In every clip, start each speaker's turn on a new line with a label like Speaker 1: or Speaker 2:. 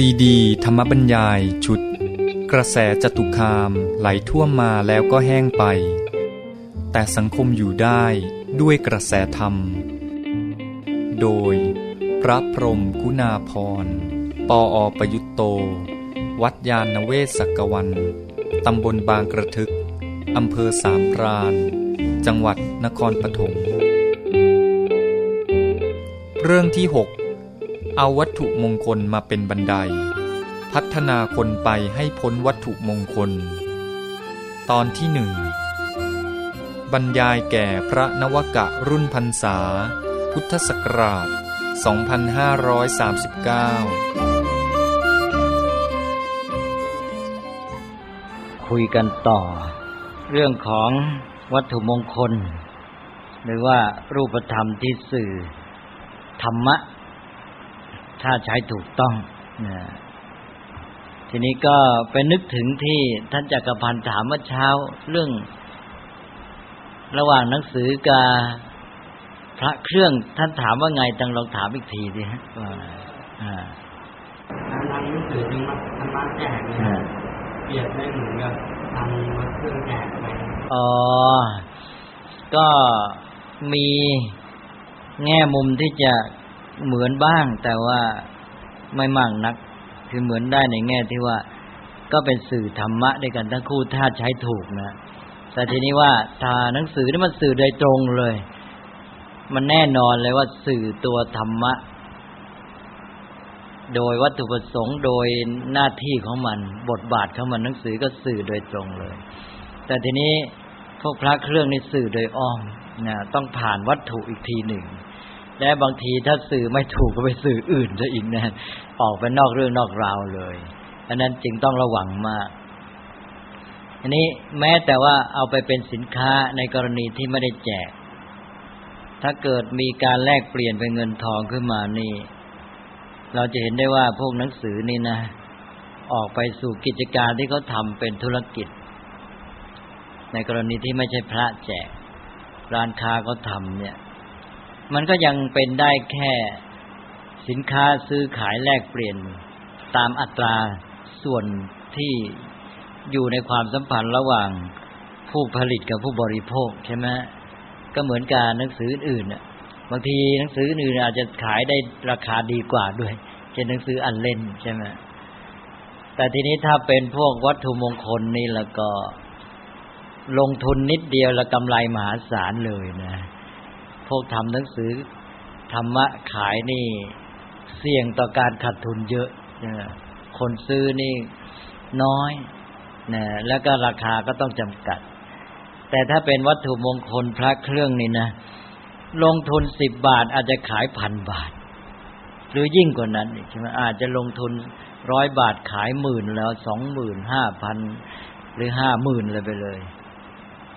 Speaker 1: ซีดี ธรรมบัญญายชุด กระแสจตุคามไหลท่วมมาแล้วก็แห้งไป แต่สังคมอยู่ได้ด้วยกระแสธรรม โดย พระพรมกุณาพร ปออประยุตโต วัดยาณเวศกวัน ตำบลบางกระทึก อำเภอสามพรานจังหวัดนครปฐมเรื่องที่ 6 เอาวัตถุมงคลมาเป็นบันได พัฒนาคนไปให้พ้นวัตถุมงคล ตอนที่หนึ่งบรรยายแก่พระนวกะรุ่นพรรษา พุทธศักราช 2539
Speaker 2: คุยกันต่อ เรื่องของวัตถุมงคล หรือว่ารูปธรรมที่สื่อ ธรรมะ ถ้าใช้ถูกต้องนะทีนี้ก็ไปนึกถึงที่ท่านจักรพันธ์ถามเมื่อเช้าเรื่อง ระหว่างหนังสือกับพระเครื่องท่านถามว่าไงตังลองถามอีกทีดิฮะว่าอ่า
Speaker 3: ทำหนังสือเป็นธรรมะแจกเนี่ยเปรียบได้เหมือนกับทำวัดเครื่องแจกไป
Speaker 2: อ๋อก็มีแง่มุมที่จะ เหมือนบ้างแต่ว่าไม่มากนัก คือเหมือนได้ในแง่ที่ว่าก็เป็นสื่อธรรมะด้วยกันทั้งคู่ถ้าใช้ถูกนะแต่ทีนี้ว่าถ้าหนังสือนี่มันสื่อโดยตรงเลย มันแน่นอนเลยว่าสื่อตัวธรรมะ โดยวัตถุประสงค์โดยหน้าที่ของมัน บทบาทของมันหนังสือก็สื่อโดยตรงเลย แต่ทีนี้พวกพระเครื่องนี่สื่อโดยอ้อมนะต้องผ่านวัตถุอีกทีหนึ่ง และบางทีถ้าสื่อไม่ถูกก็ไปสื่ออื่นซะอีกนะออกไปนอกเรื่องนอกราวเลยอันนั้นจึงต้องระวังมาก อันนี้แม้แต่ว่าเอาไปเป็นสินค้าในกรณีที่ไม่ได้แจก ถ้าเกิดมีการแลกเปลี่ยนเป็นเงินทองขึ้นมานี่ เราจะเห็นได้ว่าพวกหนังสือนี่นะ ออกไปสู่กิจการที่เขาทำเป็นธุรกิจ ในกรณีที่ไม่ใช่พระแจก ร้านค้าเขาทำเนี่ย มันก็ยังเป็นได้แค่สินค้าซื้อขายแลกเปลี่ยนตามอัตราส่วนที่อยู่ในความสัมพันธ์ระหว่างผู้ผลิตกับผู้บริโภคใช่ไหมก็เหมือนการหนังสืออื่นบางทีหนังสืออื่นอาจจะขายได้ราคาดีกว่าด้วยเช่นหนังสืออันเล่นใช่ไหมแต่ทีนี้ถ้าเป็นพวกวัตถุมงคลนี่แล้วก็ลงทุนนิดเดียวแล้วกำไรมหาศาลเลยนะ พวกทำหนังสือธรรมะขายนี่ เสี่ยงต่อการขาดทุนเยอะคนซื้อนี่น้อยนะแล้วก็ราคาก็ต้องจำกัด แต่ถ้าเป็นวัตถุมงคลพระเครื่องนี่นะ ลงทุนสิบบาทอาจจะขายพันบาท หรือยิ่งกว่านั้นใช่ไหมอาจจะลงทุนร้อยบาทขายหมื่นแล้วสองหมื่นห้าพันหรือห้าหมื่นเลยไปเลย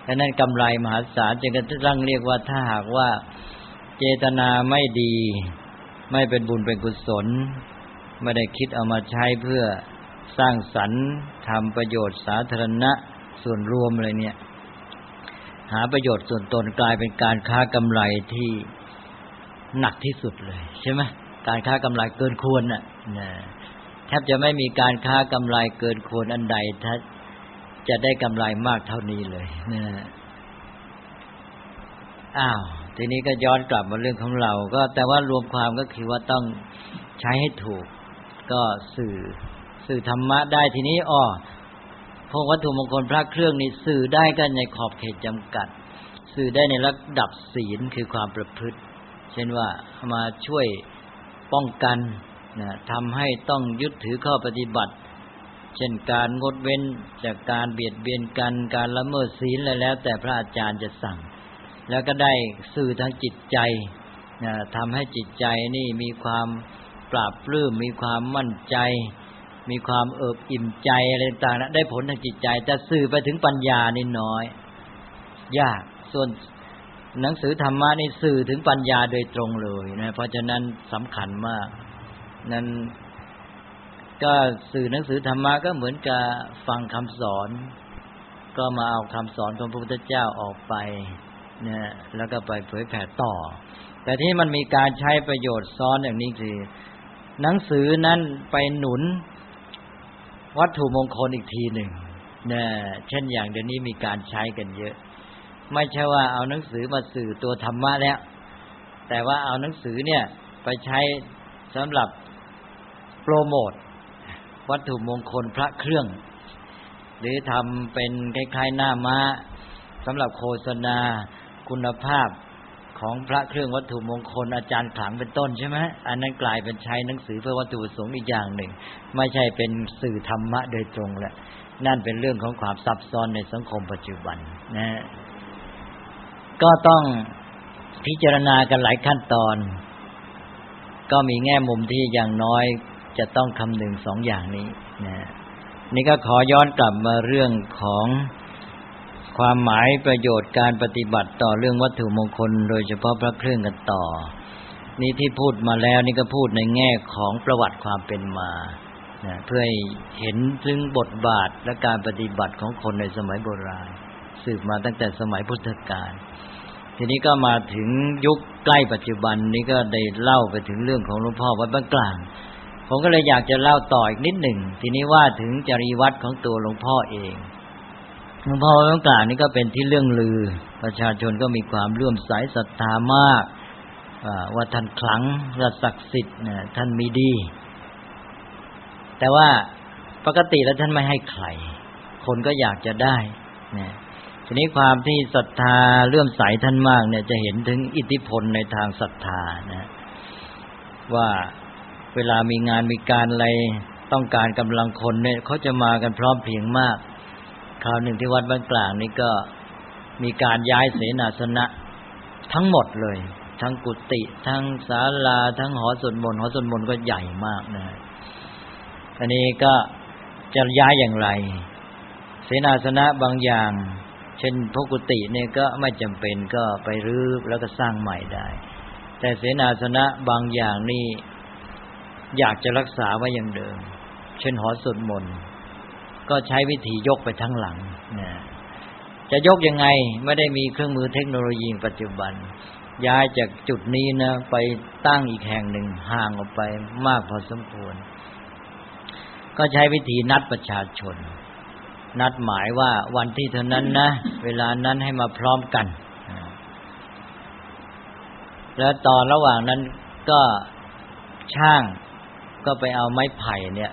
Speaker 2: ดังนั้นกำไรมหาศาลจึงกระทั่งเรียกว่าถ้าหากว่าเจตนาไม่ดี ไม่เป็นบุญเป็นกุศล ไม่ได้คิดเอามาใช้เพื่อสร้างสรรค์ทำประโยชน์สาธารณะส่วนรวมอะไรเนี่ย หาประโยชน์ส่วนตนกลายเป็นการค้ากำไรที่หนักที่สุดเลย ใช่ไหมการค้ากำไรเกินควรน่ะนะแทบจะไม่มีการค้ากำไรเกินควรอันใดถ้า จะได้กำไรมากเท่านี้เลยนะอ้าว ทีนี้ก็ย้อนกลับมาเรื่องของเรา ก็แต่ว่ารวมความก็คือว่าต้องใช้ให้ถูก ก็สื่อ สื่อธรรมะได้ทีนี้อ้อพวกวัตถุมงคลพระเครื่องนี่สื่อได้กันในขอบเขตจำกัด สื่อได้ในระดับศีลคือความประพฤติ เช่นว่ามาช่วยป้องกันนะทำให้ต้องยึดถือข้อปฏิบัติ เช่นการงดเว้นจากการเบียดเบียนกันการละเมิดศีลอะไรแล้ว แต่พระอาจารย์จะสั่ง แล้วก็ได้สื่อทางจิตใจทำให้จิตใจนี่มีความปราบปลื้มมีความมั่นใจ มีความเอิบอิ่มใจอะไรต่างๆได้ผลทางจิตใจแต่สื่อไปถึงปัญญานี่น้อย ยากส่วนหนังสือธรรมะนี่สื่อถึงปัญญาโดยตรงเลยนะเพราะฉะนั้นสำคัญมาก นั้น ก็สื่อหนังสือธรรมะก็เหมือนกับฟังคำสอน ก็มาเอาคำสอนของพระพุทธเจ้าออกไปเนี่ยแล้วก็ไปเผยแผ่ต่อ แต่ที่มันมีการใช้ประโยชน์ซ้อนอย่างนี้คือ หนังสือนั้นไปหนุนวัตถุมงคลอีกทีหนึ่งนะเช่นอย่างเดี๋ยวนี้มีการใช้กันเยอะ ไม่ใช่ว่าเอาหนังสือมาสื่อตัวธรรมะแล้ว แต่ว่าเอาหนังสือเนี่ยไปใช้สำหรับโปรโมท วัตถุมงคลพระเครื่อง หรือทำเป็นคล้ายๆหน้าม้าสำหรับโฆษณาคุณภาพของพระเครื่องวัตถุมงคลอาจารย์ขลังเป็นต้นใช่ไหมอันนั้นกลายเป็นใช้หนังสือเพื่อวัตถุประสงค์อีกอย่างหนึ่ง ไม่ใช่เป็นสื่อธรรมะโดยตรงแหละนั่นเป็นเรื่องของความซับซ้อนในสังคมปัจจุบันนะก็ต้องพิจารณากันหลายขั้นตอน ก็มีแง่มุมที่อย่างน้อย จะต้องคำนึงสองอย่างนี้นะนี่ก็ขอย้อนกลับมาเรื่องของความหมายประโยชน์การปฏิบัติต่อเรื่องวัตถุมงคล โดยเฉพาะพระเครื่องกันต่อ นี่ที่พูดมาแล้วนี่ก็พูดในแง่ของประวัติความเป็นมานะเพื่อให้เห็นถึงบทบาทและการปฏิบัติของคนในสมัยโบราณ สืบมาตั้งแต่สมัยพุทธกาลทีนี้ก็มาถึงยุคใกล้ปัจจุบันนี้ก็ได้เล่าไปถึงเรื่องของหลวงพ่อวัดบ้านกลาง ผมก็เลยอยากจะเล่าต่ออีกนิดหนึ่ง ทีนี้ว่าถึงจริวัตรของตัวหลวงพ่อเองหลวงพ่อวัดบ้านกลางนี่ก็เป็นที่เรื่องลือ ประชาชนก็มีความเลื่อมใสศรัทธามากว่าท่านขลังและศักดิ์สิทธิ์ท่านมีดี แต่ว่าปกติแล้วท่านไม่ให้ใคร คนก็อยากจะได้นะทีนี้ความที่ศรัทธาเลื่อมใสท่านมากเนี่ยจะเห็นถึงอิทธิพลในทางศรัทธานะ ว่า เวลามีงานมีการอะไรต้องการกำลังคนเนี่ยเขาจะมากันพร้อมเพียงมาก คราวหนึ่งที่วัดบ้านกลางนี่ก็มีการย้ายเสนาสนะ ทั้งหมดเลย ทั้งกุฏิทั้งศาลา ทั้งหอสวดมนต์หอสวดมนต์ก็ใหญ่มากนะอันนี้ก็จะย้ายอย่างไร เสนาสนะบางอย่าง เช่นพกุติเนี่ยก็ไม่จำเป็นก็ไปรื้อแล้วก็สร้างใหม่ได้ แต่เสนาสนะบางอย่างนี่ อยากจะรักษาไว้อย่างเดิม เช่นหอสวดมนต์ก็ใช้วิธียกไปทั้งหลังนะจะยกยังไงไม่ได้มีเครื่องมือเทคโนโลยีปัจจุบัน ย้ายจากจุดนี้นะ ไปตั้งอีกแห่งหนึ่งห่างออกไปมากพอสมควร ก็ใช้วิธีนัดประชาชน นัดหมายว่าวันที่เท่านั้นนะ เวลานั้นให้มาพร้อมกัน แล้วตอนระหว่างนั้นก็ช่าง ก็ไปเอาไม้ไผ่เนี่ย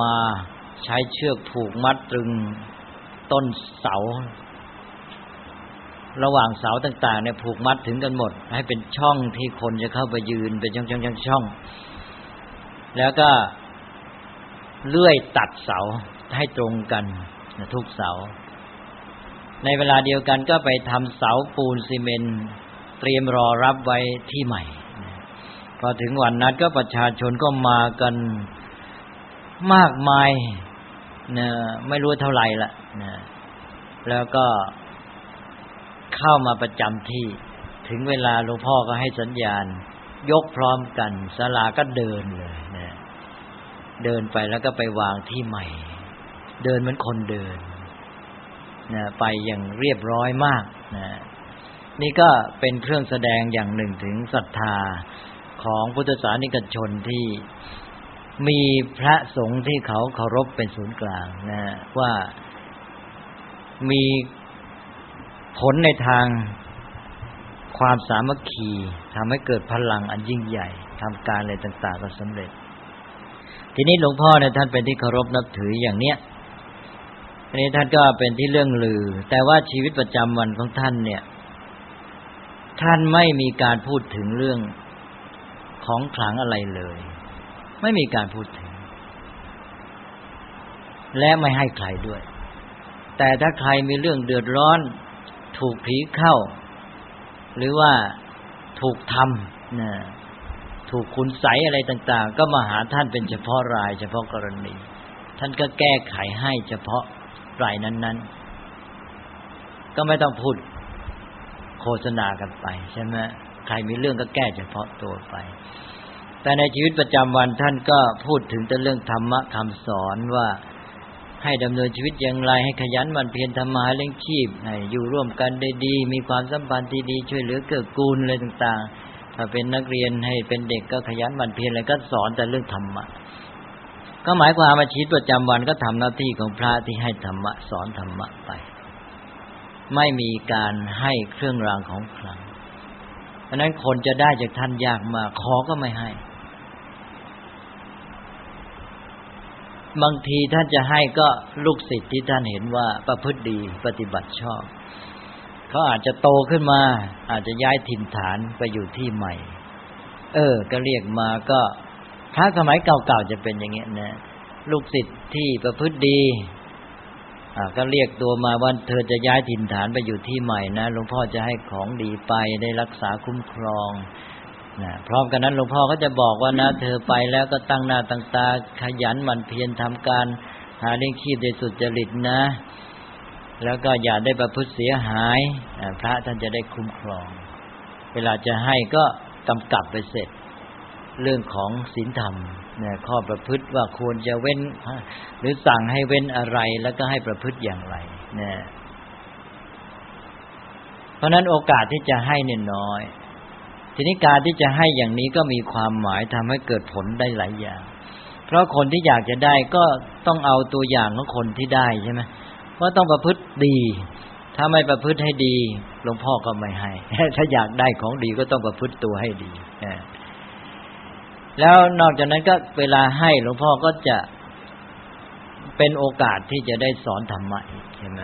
Speaker 2: มาใช้เชือกผูกมัดตรึงต้นเสา ระหว่างเสาต่าง ๆ เนี่ยผูกมัดถึงกันหมด ให้เป็นช่องที่คนจะเข้าไปยืนเป็นช่องๆช่อง แล้วก็เลื่อยตัดเสาให้ตรงกันทุกเสา ในเวลาเดียวกันก็ไปทำเสาปูนซีเมนเตรียมรอรับไว้ที่ใหม่ พอถึงวันนัดก็ประชาชนก็มากันมากมายนะไม่รู้เท่าไหร่ละนะแล้วก็เข้ามาประจำที่ ถึงเวลาหลวงพ่อก็ให้สัญญาณ ยกพร้อมกันสลาก็เดินเลยนะเดินไปแล้วก็ไปวางที่ใหม่ เดินเหมือนคนเดินนะไปอย่างเรียบร้อยมากนะนี่ก็เป็นเครื่องแสดงอย่างหนึ่งถึงศรัทธา ของพุทธศาสนิกชนที่มีพระสงฆ์ที่เขาเคารพเป็นศูนย์กลางนะว่ามีผลในทางความสามัคคีทำให้เกิดพลังอันยิ่งใหญ่ทำการอะไรต่าง ๆ ก็สำเร็จ ทีนี้หลวงพ่อเนี่ยท่านเป็นที่เคารพนับถืออย่างเนี้ยอันนี้ท่านก็เป็นที่เรื่องลือ แต่ว่าชีวิตประจำวันของท่านเนี่ย ท่านไม่มีการพูดถึงเรื่อง ของขลังอะไรเลย ไม่มีการพูดถึง และไม่ให้ใครด้วย แต่ถ้าใครมีเรื่องเดือดร้อน ถูกผีเข้า หรือว่าถูกทำนะถูกคุณใสอะไรต่าง ๆ ก็มาหาท่านเป็นเฉพาะราย เฉพาะกรณี ท่านก็แก้ไขให้เฉพาะรายนั้น ๆ ก็ไม่ต้องพูดโฆษณากันไปใช่ไหม ใครมีเรื่องก็แก้เฉพาะตัวไป แต่ในชีวิตประจำวันท่านก็พูดถึงแต่เรื่องธรรมะคำสอนว่าให้ดำเนินชีวิตอย่างไรให้ขยันมันเพียรทำมาเลี้ยงชีพให้อยู่ร่วมกันได้ดี มีความสัมพันธ์ที่ดีช่วยเหลือเกื้อกูลอะไรต่างๆ ถ้าเป็นนักเรียนให้เป็นเด็กก็ขยันมันเพียรอะไรก็สอนแต่เรื่องธรรมะก็หมายความว่าชีวิตประจำวันก็ทำหน้าที่ของพระที่ให้ธรรมะสอนธรรมะไป ไม่มีการให้เครื่องรางของขลัง ราะนั้นคนจะได้จากท่านยากมากขอก็ไม่ให้ บางทีท่านจะให้ก็ลูกศิษย์ที่ท่านเห็นว่าประพฤติดีปฏิบัติชอบ เขาอาจจะโตขึ้นมา อาจจะย้ายถิ่นฐานไปอยู่ที่ใหม่ เออ ก็เรียกมาก็พระสมัยเก่าๆจะเป็นอย่างเงี้ยนะ ลูกศิษย์ที่ประพฤติดี ก็เรียกตัวมาว่าเธอจะย้ายถิ่นฐานไปอยู่ที่ใหม่นะหลวงพ่อจะให้ของดีไปได้รักษาคุ้มครองนะพร้อมกันนั้นหลวงพ่อก็จะบอกว่านะ เธอไปแล้วก็ตั้งหน้าตั้งตาขยันหมั่นเพียรทำการหาเลี้ยงชีพโดยสุจริตนะ แล้วก็อย่าได้ประพฤติเสียหาย พระท่านจะได้คุ้มครอง เวลาจะให้ก็กำกับไปเสร็จ เรื่องของศีลธรรม เนี่ยข้อประพฤติว่าควรจะเว้น หรือสั่งให้เว้นอะไรแล้วก็ให้ประพฤติอย่างไรเนี่ยเพราะนั้นโอกาสที่จะให้เนี่ยน้อย ทีนี้การที่จะให้อย่างนี้ก็มีความหมายทำให้เกิดผลได้หลายอย่าง เพราะคนที่อยากจะได้ก็ต้องเอาตัวอย่างของคนที่ได้ใช่ไหมว่าต้องประพฤติดี ถ้าไม่ประพฤติให้ดีหลวงพ่อก็ไม่ให้ ถ้าอยากได้ของดีก็ต้องประพฤติตัวให้ดี แล้วนอกจากนั้นก็เวลาให้หลวงพ่อก็จะเป็นโอกาสที่จะได้สอนธรรมะใช่ไหม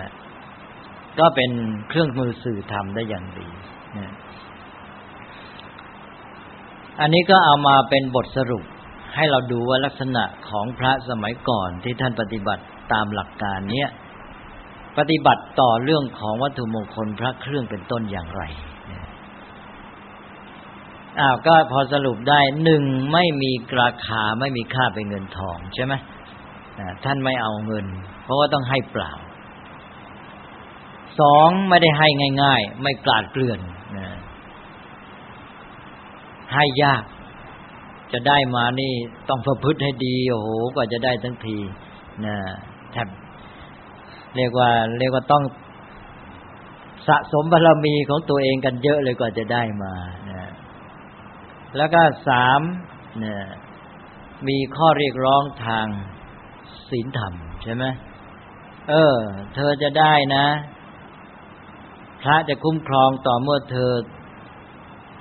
Speaker 2: ก็เป็นเครื่องมือสื่อธรรมได้อย่างดีอันนี้ก็เอามาเป็นบทสรุป ให้เราดูว่าลักษณะของพระสมัยก่อนที่ท่านปฏิบัติตามหลักการเนี้ยปฏิบัติต่อเรื่องของวัตถุมงคลพระเครื่องเป็นต้นอย่างไร อ้าวก็พอสรุปได้หนึ่งไม่มีราคาไม่มีค่าเป็นเงินทองใช่ไหมท่านไม่เอาเงิน เพราะว่าต้องให้เปล่าสองไม่ได้ให้ง่าย ๆ ไม่กลาดเกลื่อนให้ยาก จะได้มานี่ต้องประพฤติให้ดีโอ้โหกว่าจะได้ทั้งทีนะแทบเรียกว่า เรียกว่าต้องสะสมบารรมีของตัวเองกันเยอะเลยกว่าจะได้มา แล้วก็สามเนี่ยมีข้อเรียกร้องทางศีลธรรมใช่ไหมเออ เธอจะได้นะ พระจะคุ้มครองต่อเมื่อเธอ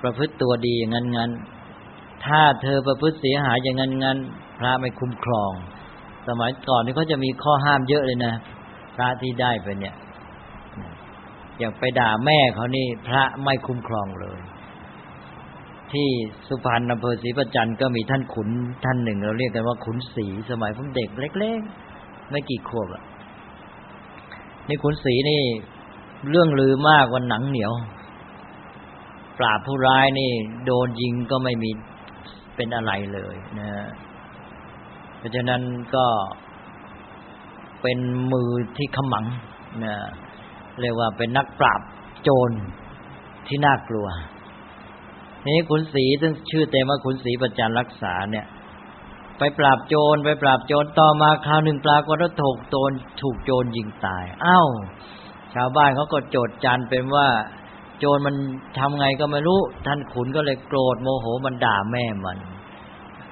Speaker 2: ประพฤติตัวดีอย่างนั้นงั้นถ้าเธอประพฤติเสียหายอย่างนั้นงั้นพระไม่คุ้มครอง สมัยก่อนนี่เขาจะมีข้อห้ามเยอะเลยนะพระที่ได้ไปเนี่ย อย่างไปด่าแม่เขานี่ พระไม่คุ้มครองเลย ที่สุพรรณอำเภอศรีประจันก็มีท่านขุนท่านหนึ่ง เราเรียกกันว่าขุนศรีสมัยผมเด็กเล็กๆไม่กี่ขวบอะนี่ขุนศรีนี่เรื่องลือมากวันหนังเหนียว ปราบผู้ร้ายนี่ โดนยิงก็ไม่มีเป็นอะไรเลยนะเพราะฉะนั้นก็เป็นมือที่ขมังนะเรียกว่าเป็นนักปราบโจรที่น่ากลัว นี้ขุนศรีซึ่งชื่อเต็มว่าขุนศรีประจันรักษาเนี่ย ไปปราบโจรไปปราบโจรต่อมาคราวหนึ่งปรากฏว่าถูกโจรถูกโจรยิงตายอ้าวชาวบ้านเขาก็โจดจันเป็นว่า โจรมันทำไงก็ไม่รู้ ท่านขุนก็เลยโกรธโมโหมันด่าแม่มัน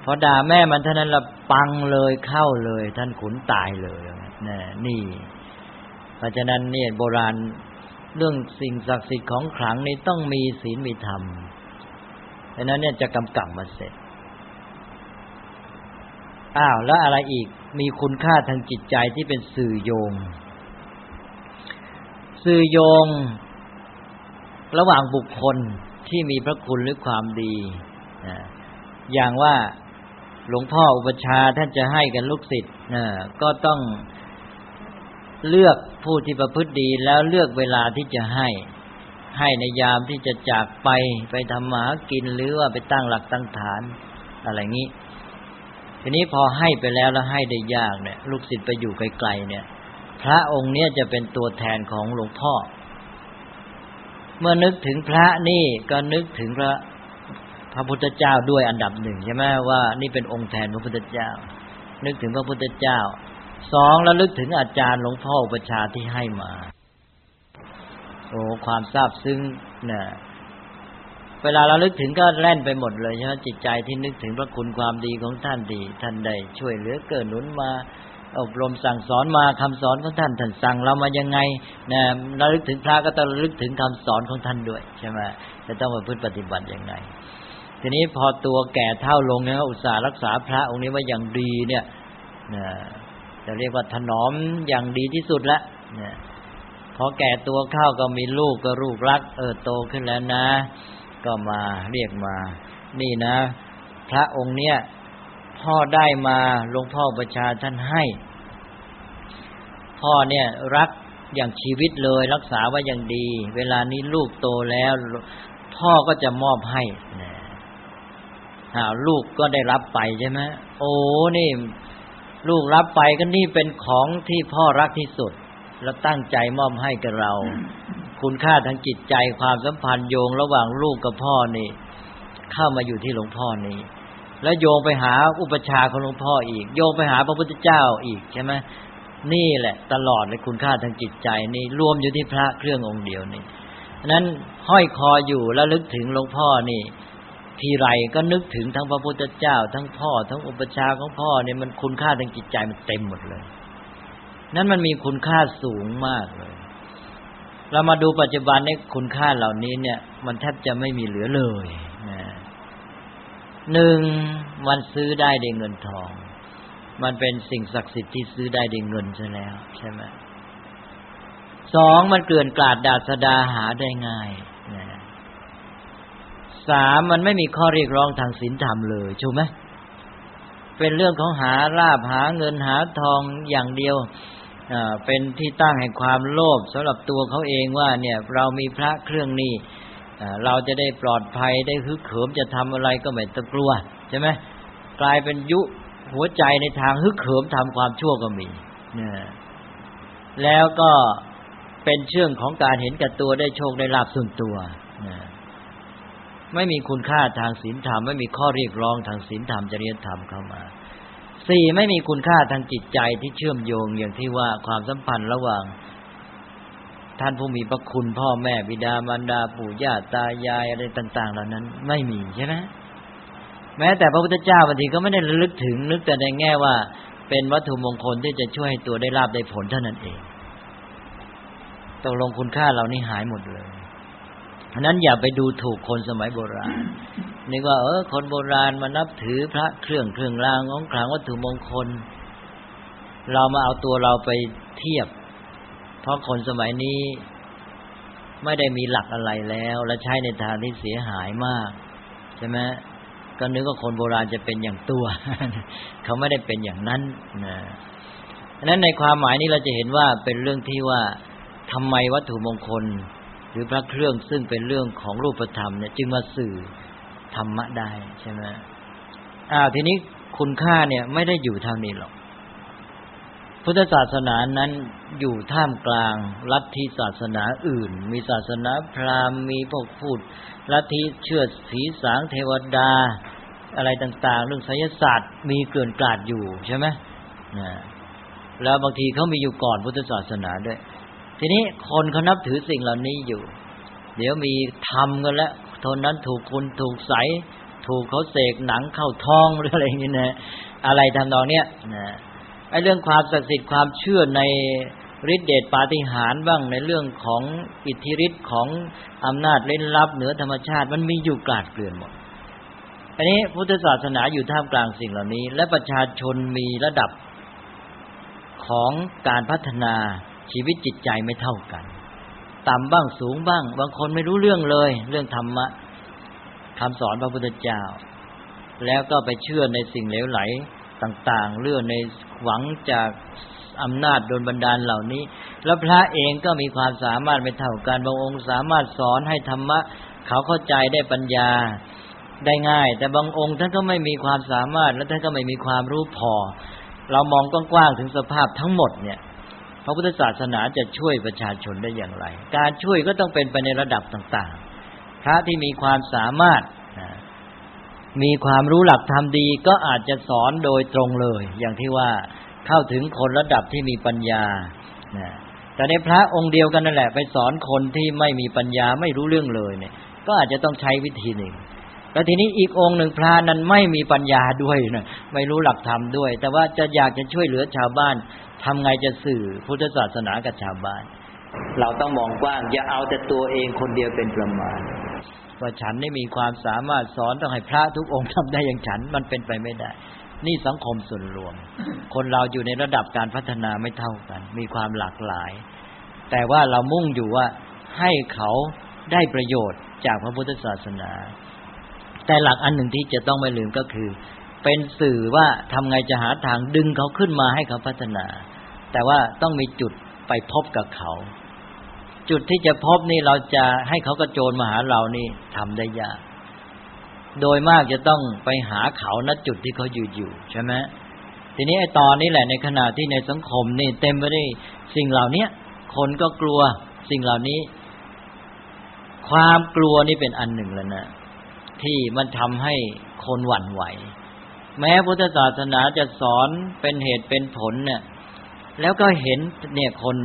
Speaker 2: พอด่าแม่มันเท่านั้นละปังเลยเข้าเลย ท่านขุนตายเลยนี่นี่ เพราะฉะนั้นเนี่ยโบราณเรื่องสิ่งศักดิ์สิทธิ์ของขลังนี้ต้องมีศีลมีธรรม ดังนั้นเนี่ยจะกำกับมาเสร็จ อ้าวแล้วอะไรอีกมีคุณค่าทางจิตใจที่เป็นสื่อโยง สื่อโยง ระหว่างบุคคลที่มีพระคุณหรือความดีอย่างว่าหลวงพ่ออุปชาท่านจะให้กันลูกศิษย์ก็ต้องเลือกผู้ที่ประพฤติดีแล้วเลือกเวลาที่จะให้ ให้ในยามที่จะจากไปไปทำหมากินหรือว่าไปตั้งหลักตั้งฐาน อะไรงี้ ทีนี้พอให้ไปแล้วแล้วให้ได้ยากเนี่ย ลูกศิษย์ไปอยู่ไกลๆเนี่ย พระองค์เนี้ยจะเป็นตัวแทนของหลวงพ่อ เมื่อนึกถึงพระนี่ก็นึกถึงพระพระพุทธเจ้าด้วยอันดับหนึ่งใช่ไหมว่านี่เป็นองค์แทนพระพุทธเจ้า นึกถึงพระพุทธเจ้าสองแล้วลึกถึงอาจารย์หลวงพ่ออุปชาที่ให้มา โอ้ความซาบซึ้งนะเวลาเราลึกถึงก็แล่นไปหมดเลยใช่ไหมจิตใจที่นึกถึงพระคุณความดีของท่านดี ท่านได้ช่วยเหลือเกิดหนุนมา อบรมสั่งสอนมาคำสอนของท่านท่านสั่งเรามายังไงนะเราลึกถึงพระก็ต้องลึกถึงคำสอนของท่านด้วยใช่ไหมจะต้องมาพึ่งปฏิบัติยังไงทีนี้พอตัวแก่เท่าลงเนี่ยอุตส่าห์รักษาพระองค์นี้ว่าอย่างดีเนี่ยนะจะเรียกว่าถนอมอย่างดีที่สุดละเนี่ย พอแก่ตัวเข้าก็มีลูกก็ลูกรัก เออโตขึ้นแล้วนะ ก็มาเรียกมา นี่นะ พระองค์เนี่ยพ่อได้มาหลวงพ่อประชาท่านให้ พ่อเนี่ยรักอย่างชีวิตเลยรักษาไว้อย่างดี เวลานี้ลูกโตแล้ว พ่อก็จะมอบให้นะหาลูกก็ได้รับไปใช่ไหมโอ้นี่ ลูกรับไปก็นี่เป็นของที่พ่อรักที่สุด แล้วตั้งใจมอบให้กับเรา คุณค่าทางจิตใจความสัมพันธ์โยงระหว่างลูกกับพ่อนี่ เข้ามาอยู่ที่หลวงพ่อนี่แล้วโยงไปหาอุปชาของหลวงพ่ออีก โยงไปหาพระพุทธเจ้าอีกใช่ไหมนี่แหละ ตลอดเลยคุณค่าทางจิตใจนี่รวมอยู่ที่พระเครื่ององค์เดียวนี่นั้นห้อยคออยู่แล้วลึกถึงหลวงพ่อนี่ ทีไรก็นึกถึงทั้งพระพุทธเจ้า ทั้งพ่อ ทั้งอุปชาของพ่อเนี่ยมันคุณค่าทางจิตใจมันเต็มหมดเลย นั้นมันมีคุณค่าสูงมากเลย เรามาดูปัจจุบันในคุณค่าเหล่านี้เนี่ย มันแทบจะไม่มีเหลือเลยนะหนึ่งมันซื้อได้ด้วยเงินทอง มันเป็นสิ่งศักดิ์สิทธิ์ที่ซื้อได้ด้วยเงินใช่แล้ว ใช่ไหมสองมันเกลื่อนกลาดดาษดาหาได้ง่ายนะสามมันไม่มีข้อเรียกร้องทางศีลธรรมเลยถูกไหมเป็นเรื่องของหาลาบหาเงินหาทองอย่างเดียว เป็นที่ตั้งแห่งความโลภสำหรับตัวเขาเองว่าเนี่ยเรามีพระเครื่องนี้เราจะได้ปลอดภัยได้ฮึกเหิมจะทำอะไรก็ไม่ต้องกลัวใช่ไหมกลายเป็นยุหัวใจในทางฮึกเหิมทำความชั่วก็มีเนี่ยแล้วก็เป็นเชื่องของการเห็นกับตัวได้โชคได้ลาบส่วนตัวไม่มีคุณค่าทางศีลธรรม ไม่มีข้อเรียกร้องทางศีลธรรมจริยธรรมเข้ามา สี่ไม่มีคุณค่าทางจิตใจที่เชื่อมโยงอย่างที่ว่าความสัมพันธ์ระหว่าง ท่านผู้มีพระคุณพ่อแม่บิดามารดาปู่ย่าตายายอะไรต่าง ๆ เหล่านั้น ไม่มีใช่ไหมแม้แต่พระพุทธเจ้าบางทีก็ไม่ได้ระลึกถึงนึกแต่ในแง่ว่า เป็นวัตถุมงคลที่จะช่วยให้ตัวได้ลาบได้ผลเท่านั้นเองตกลงคุณค่าเหล่านี้หายหมดเลย นั้นอย่าไปดูถูกคนสมัยโบราณนึกว่าเออ คนโบราณมานับถือพระเครื่องเครื่องรางของขลังวัตถุมงคล เรามาเอาตัวเราไปเทียบ เพราะคนสมัยนี้ไม่ได้มีหลักอะไรแล้ว และใช้ในทางที่เสียหายมาก ใช่ไหมก็นึกว่าคนโบราณจะเป็นอย่างตัว เขาไม่ได้เป็นอย่างนั้นนะนั้นในความหมายนี้เราจะเห็นว่าเป็นเรื่องที่ว่าทำไมวัตถุมงคล หรือพระเครื่องซึ่งเป็นเรื่องของรูปธรรมเนี่ยจึงมาสื่อธรรมะได้ใช่ไหมอ่าทีนี้คุณค่าเนี่ยไม่ได้อยู่เท่านี้หรอก พุทธศาสนานั้นอยู่ท่ามกลางลัทธิศาสนาอื่น มีศาสนาพราหมณ์มีพวกพูดลัทธิเชื่อผีสางเทวดา อะไรต่าง ๆ เรื่องไสยศาสตร์มีเกินกลาดอยู่ใช่ไหมนะแล้วบางทีเขามีอยู่ก่อนพุทธศาสนาด้วย ทีนี้คนเขานับถือสิ่งเหล่านี้อยู่ เดี๋ยวมีทำกันแล้วทนนั้นถูกคุณถูกใส ถูกเขาเสกหนังเข้าท้องหรืออะไรอย่างนี้นะอะไรทำนองเนี้ยนะไอ้เรื่องความศักดิ์สิทธิ์ความเชื่อในฤทธิเดชปาฏิหาริย์บ้างในเรื่องของอิทธิฤทธิ์ของอำนาจเล่นลับเหนือธรรมชาติมันมีอยู่กลาดเกลื่อนหมด อันนี้พุทธศาสนาอยู่ท่ามกลางสิ่งเหล่านี้ และประชาชนมีระดับของการพัฒนา ชีวิตจิตใจไม่เท่ากัน ต่ำบ้างสูงบ้าง บางคนไม่รู้เรื่องเลย เรื่องธรรมะคำสอนพระพุทธเจ้า แล้วก็ไปเชื่อในสิ่งเหลวไหลต่างๆ เรื่องในหวังจากอำนาจโดนบันดาลเหล่านี้ แล้วพระเองก็มีความสามารถไม่เท่ากันบางองค์สามารถสอนให้ธรรมะ เขาเข้าใจได้ปัญญาได้ง่าย แต่บางองค์ท่านก็ไม่มีความสามารถและท่านก็ไม่มีความรู้พอ เรามองกว้างๆถึงสภาพทั้งหมดเนี่ย พระพุทธศาสนาจะช่วยประชาชนได้อย่างไร การช่วยก็ต้องเป็นไปในระดับต่าง ๆ พระที่มีความสามารถมีความรู้หลักธรรมดีก็อาจจะสอนโดยตรงเลย อย่างที่ว่าเข้าถึงคนระดับที่มีปัญญาแต่ในพระองค์เดียวกันนั่นแหละ ไปสอนคนที่ไม่มีปัญญาไม่รู้เรื่องเลยเนี่ย ก็อาจจะต้องใช้วิธีหนึ่งแล้วทีนี้อีกองค์หนึ่งพระนั้นไม่มีปัญญาด้วยนะไม่รู้หลักธรรมด้วย แต่ว่าจะอยากจะช่วยเหลือชาวบ้าน ทำไงจะสื่อพุทธศาสนากับชาวบ้าน เราต้องมองกว้าง อย่าเอาแต่ตัวเองคนเดียวเป็นประมาณว่าฉันได้มีความสามารถสอนต้องให้พระทุกองค์ทำได้อย่างฉันมันเป็นไปไม่ได้ นี่สังคมส่วนรวม คนเราอยู่ในระดับการพัฒนาไม่เท่ากัน มีความหลากหลาย แต่ว่าเรามุ่งอยู่ว่าให้เขาได้ประโยชน์จากพระพุทธศาสนา แต่หลักอันหนึ่งที่จะต้องไม่ลืมก็คือ เป็นสื่อว่าทำไงจะหาทางดึงเขาขึ้นมาให้เขาพัฒนา แต่ว่าต้องมีจุดไปพบกับเขา จุดที่จะพบนี่เราจะให้เขากระโจนมาหาเรานี่ทำได้ยาก โดยมากจะต้องไปหาเขาณจุดที่เขาอยู่อยู่ใช่ไหมทีนี้ไอ้ตอนนี้แหละในขณะที่ในสังคมนี่เต็มไปด้วยสิ่งเหล่านี้คนก็กลัวสิ่งเหล่านี้ ความกลัวนี่เป็นอันหนึ่งแล้วนะที่มันทำให้คนหวั่นไหว แม้พุทธศาสนาจะสอนเป็นเหตุเป็นผลเนี่ย แล้วก็เห็นเนี่ยคน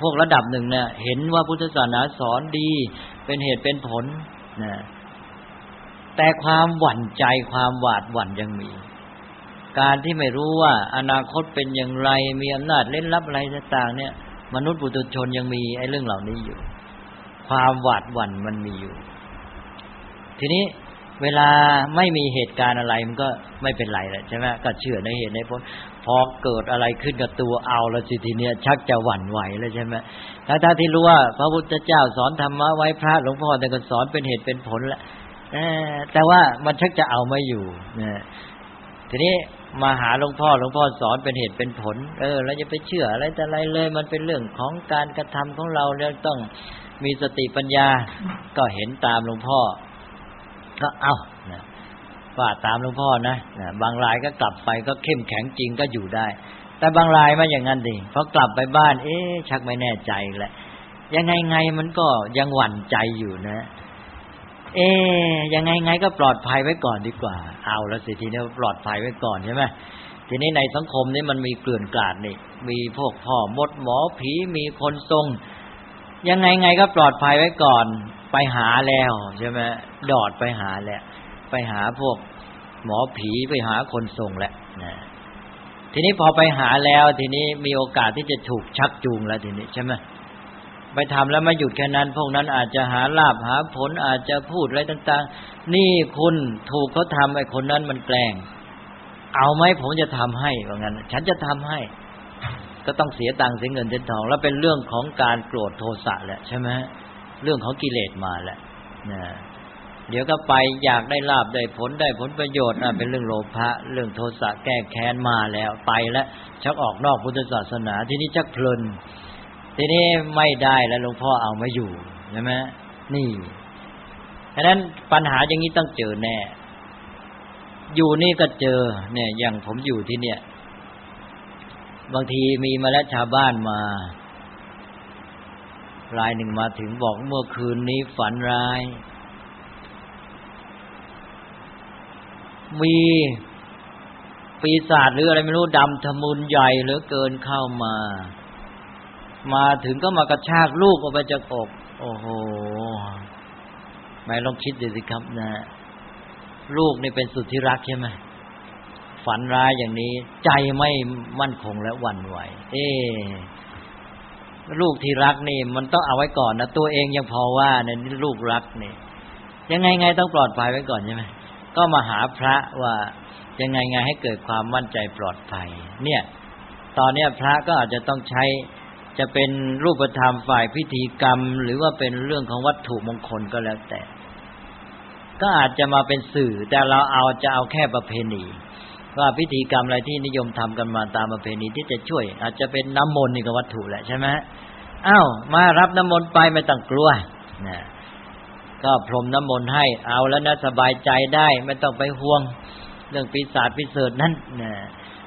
Speaker 2: พวกระดับหนึ่งเนี่ยเห็นว่าพุทธศาสนาสอนดี เป็นเหตุเป็นผลนะแต่ความหวั่นใจความหวาดหวั่นยังมี การที่ไม่รู้ว่าอนาคตเป็นอย่างไรมีอำนาจเล่นลับอะไรต่าง ๆ เนี่ย มนุษย์ปุถุชนยังมีไอ้เรื่องเหล่านี้อยู่ ความหวาดหวั่นมันมีอยู่ ทีนี้เวลาไม่มีเหตุการณ์อะไรมันก็ไม่เป็นไรแหละใช่ไหมก็เชื่อในเหตุในผล พอเกิดอะไรขึ้นกับตัวเอาแล้วสิทีเนี้ยชักจะหวั่นไหวแล้วใช่ไหมถ้าถ้าที่รู้ว่าพระพุทธเจ้าสอนธรรมะไว้พระหลวงพ่อแต่ก็สอนเป็นเหตุเป็นผลแล้วแต่ว่ามันชักจะเอาไม่อยู่นะทีนี้มาหาหลวงพ่อหลวงพ่อสอนเป็นเหตุเป็นผล เออเราจะไปเชื่ออะไรแต่อะไรเลย มันเป็นเรื่องของการกระทำของเราแล้วต้องมีสติปัญญา ก็เห็นตามหลวงพ่อ ก็เอา ว่าตามหลวงพ่อนะบางรายก็กลับไปก็เข้มแข็งจริงก็อยู่ได้ แต่บางรายมาอย่างนั้นดิพอกลับไปบ้าน เอ๊ะชักไม่แน่ใจแหละยังไงไงมันก็ยังหวั่นใจอยู่นะ เอ๊ยังไงไงก็ปลอดภัยไว้ก่อนดีกว่า เอาแล้วสิทีนี้ปลอดภัยไว้ก่อนใช่ไหมทีนี้ในสังคมนี้มันมีเกลื่อนกลาดนี่ มีพวกพ่อมดหมอผีมีคนทรง ยังไงไงก็ปลอดภัยไว้ก่อน ไปหาแล้วใช่ไหมดอดไปหาแหละ ไปหาพวก หมอผีไปหาคนทรงแหละนะทีนี้พอไปหาแล้ว ทีนี้มีโอกาสที่จะถูกชักจูงแล้วทีนี้ใช่ไหมไปทำแล้วไม่หยุดแค่นั้น พวกนั้นอาจจะหาลาบหาผลอาจจะพูดอะไรต่าง ๆ นี่คุณถูกเขาทำไอ้คนนั้นมันแกล้ง เอาไหมผมจะทำให้ว่างั้น ฉันจะทำให้ ก็ต้องเสียตังค์เสียเงินเสียทอง แล้วเป็นเรื่องของการโกรธโทสะแหละใช่ไหมเรื่องของกิเลสมาแหละนะ เดี๋ยวก็ไปอยากได้ลาบได้ผลได้ผลประโยชน์อะเป็นเรื่องโลภะเรื่องโทสะแก้แค้นมาแล้วไปแล้วชักออกนอกพุทธศาสนา ทีนี้ชักเพลินทีนี้ไม่ได้แล้วหลวงพ่อเอาไม่อยู่ใช่ไหมนี่ฉะนั้นปัญหาอย่างนี้ต้องเจอแน่ อยู่นี่ก็เจอ เนี่ย อย่างผมอยู่ที่เนี่ย บางทีมีมาแล้วชาวบ้านมารายหนึ่งมาถึงบอกเมื่อคืนนี้ฝันร้าย มีปีศาจหรืออะไรไม่รู้ดำทะมุนใหญ่เหลือเกินเข้ามา มาถึงก็มากระชากลูกออกไปจากอก โอ้โหไม่ลองคิดดูสิครับนะ ลูกนี่เป็นสุดที่รักใช่ไหมฝันร้ายอย่างนี้ ใจไม่มั่นคงและหวั่นไหว เอ๊ลูกที่รักนี่ มันต้องเอาไว้ก่อนนะตัวเองยังพอว่าเนี่ยลูกรักนี่ยังไงไงต้องปลอดภัยไว้ก่อนใช่ไหม ก็มาหาพระว่ายังไงไงให้เกิดความมั่นใจปลอดภัย เนี่ย ตอนเนี้ยพระก็อาจจะต้องใช้จะเป็นรูปธรรมฝ่ายพิธีกรรม หรือว่าเป็นเรื่องของวัตถุมงคลก็แล้วแต่ ก็อาจจะมาเป็นสื่อ แต่เราเอาจะเอาแค่ประเพณี ว่าพิธีกรรมอะไรที่นิยมทำกันมาตามประเพณีที่จะช่วย อาจจะเป็นน้ำมนต์นี่ก็วัตถุแหละใช่ไหมอ้าวมารับน้ำมนต์ไปไม่ต้องกลัวนะ ก็พรมน้ำมนต์ให้เอาแล้วนะสบายใจได้ ไม่ต้องไปห่วง เรื่องปีศาจพิเศษนั้นนะ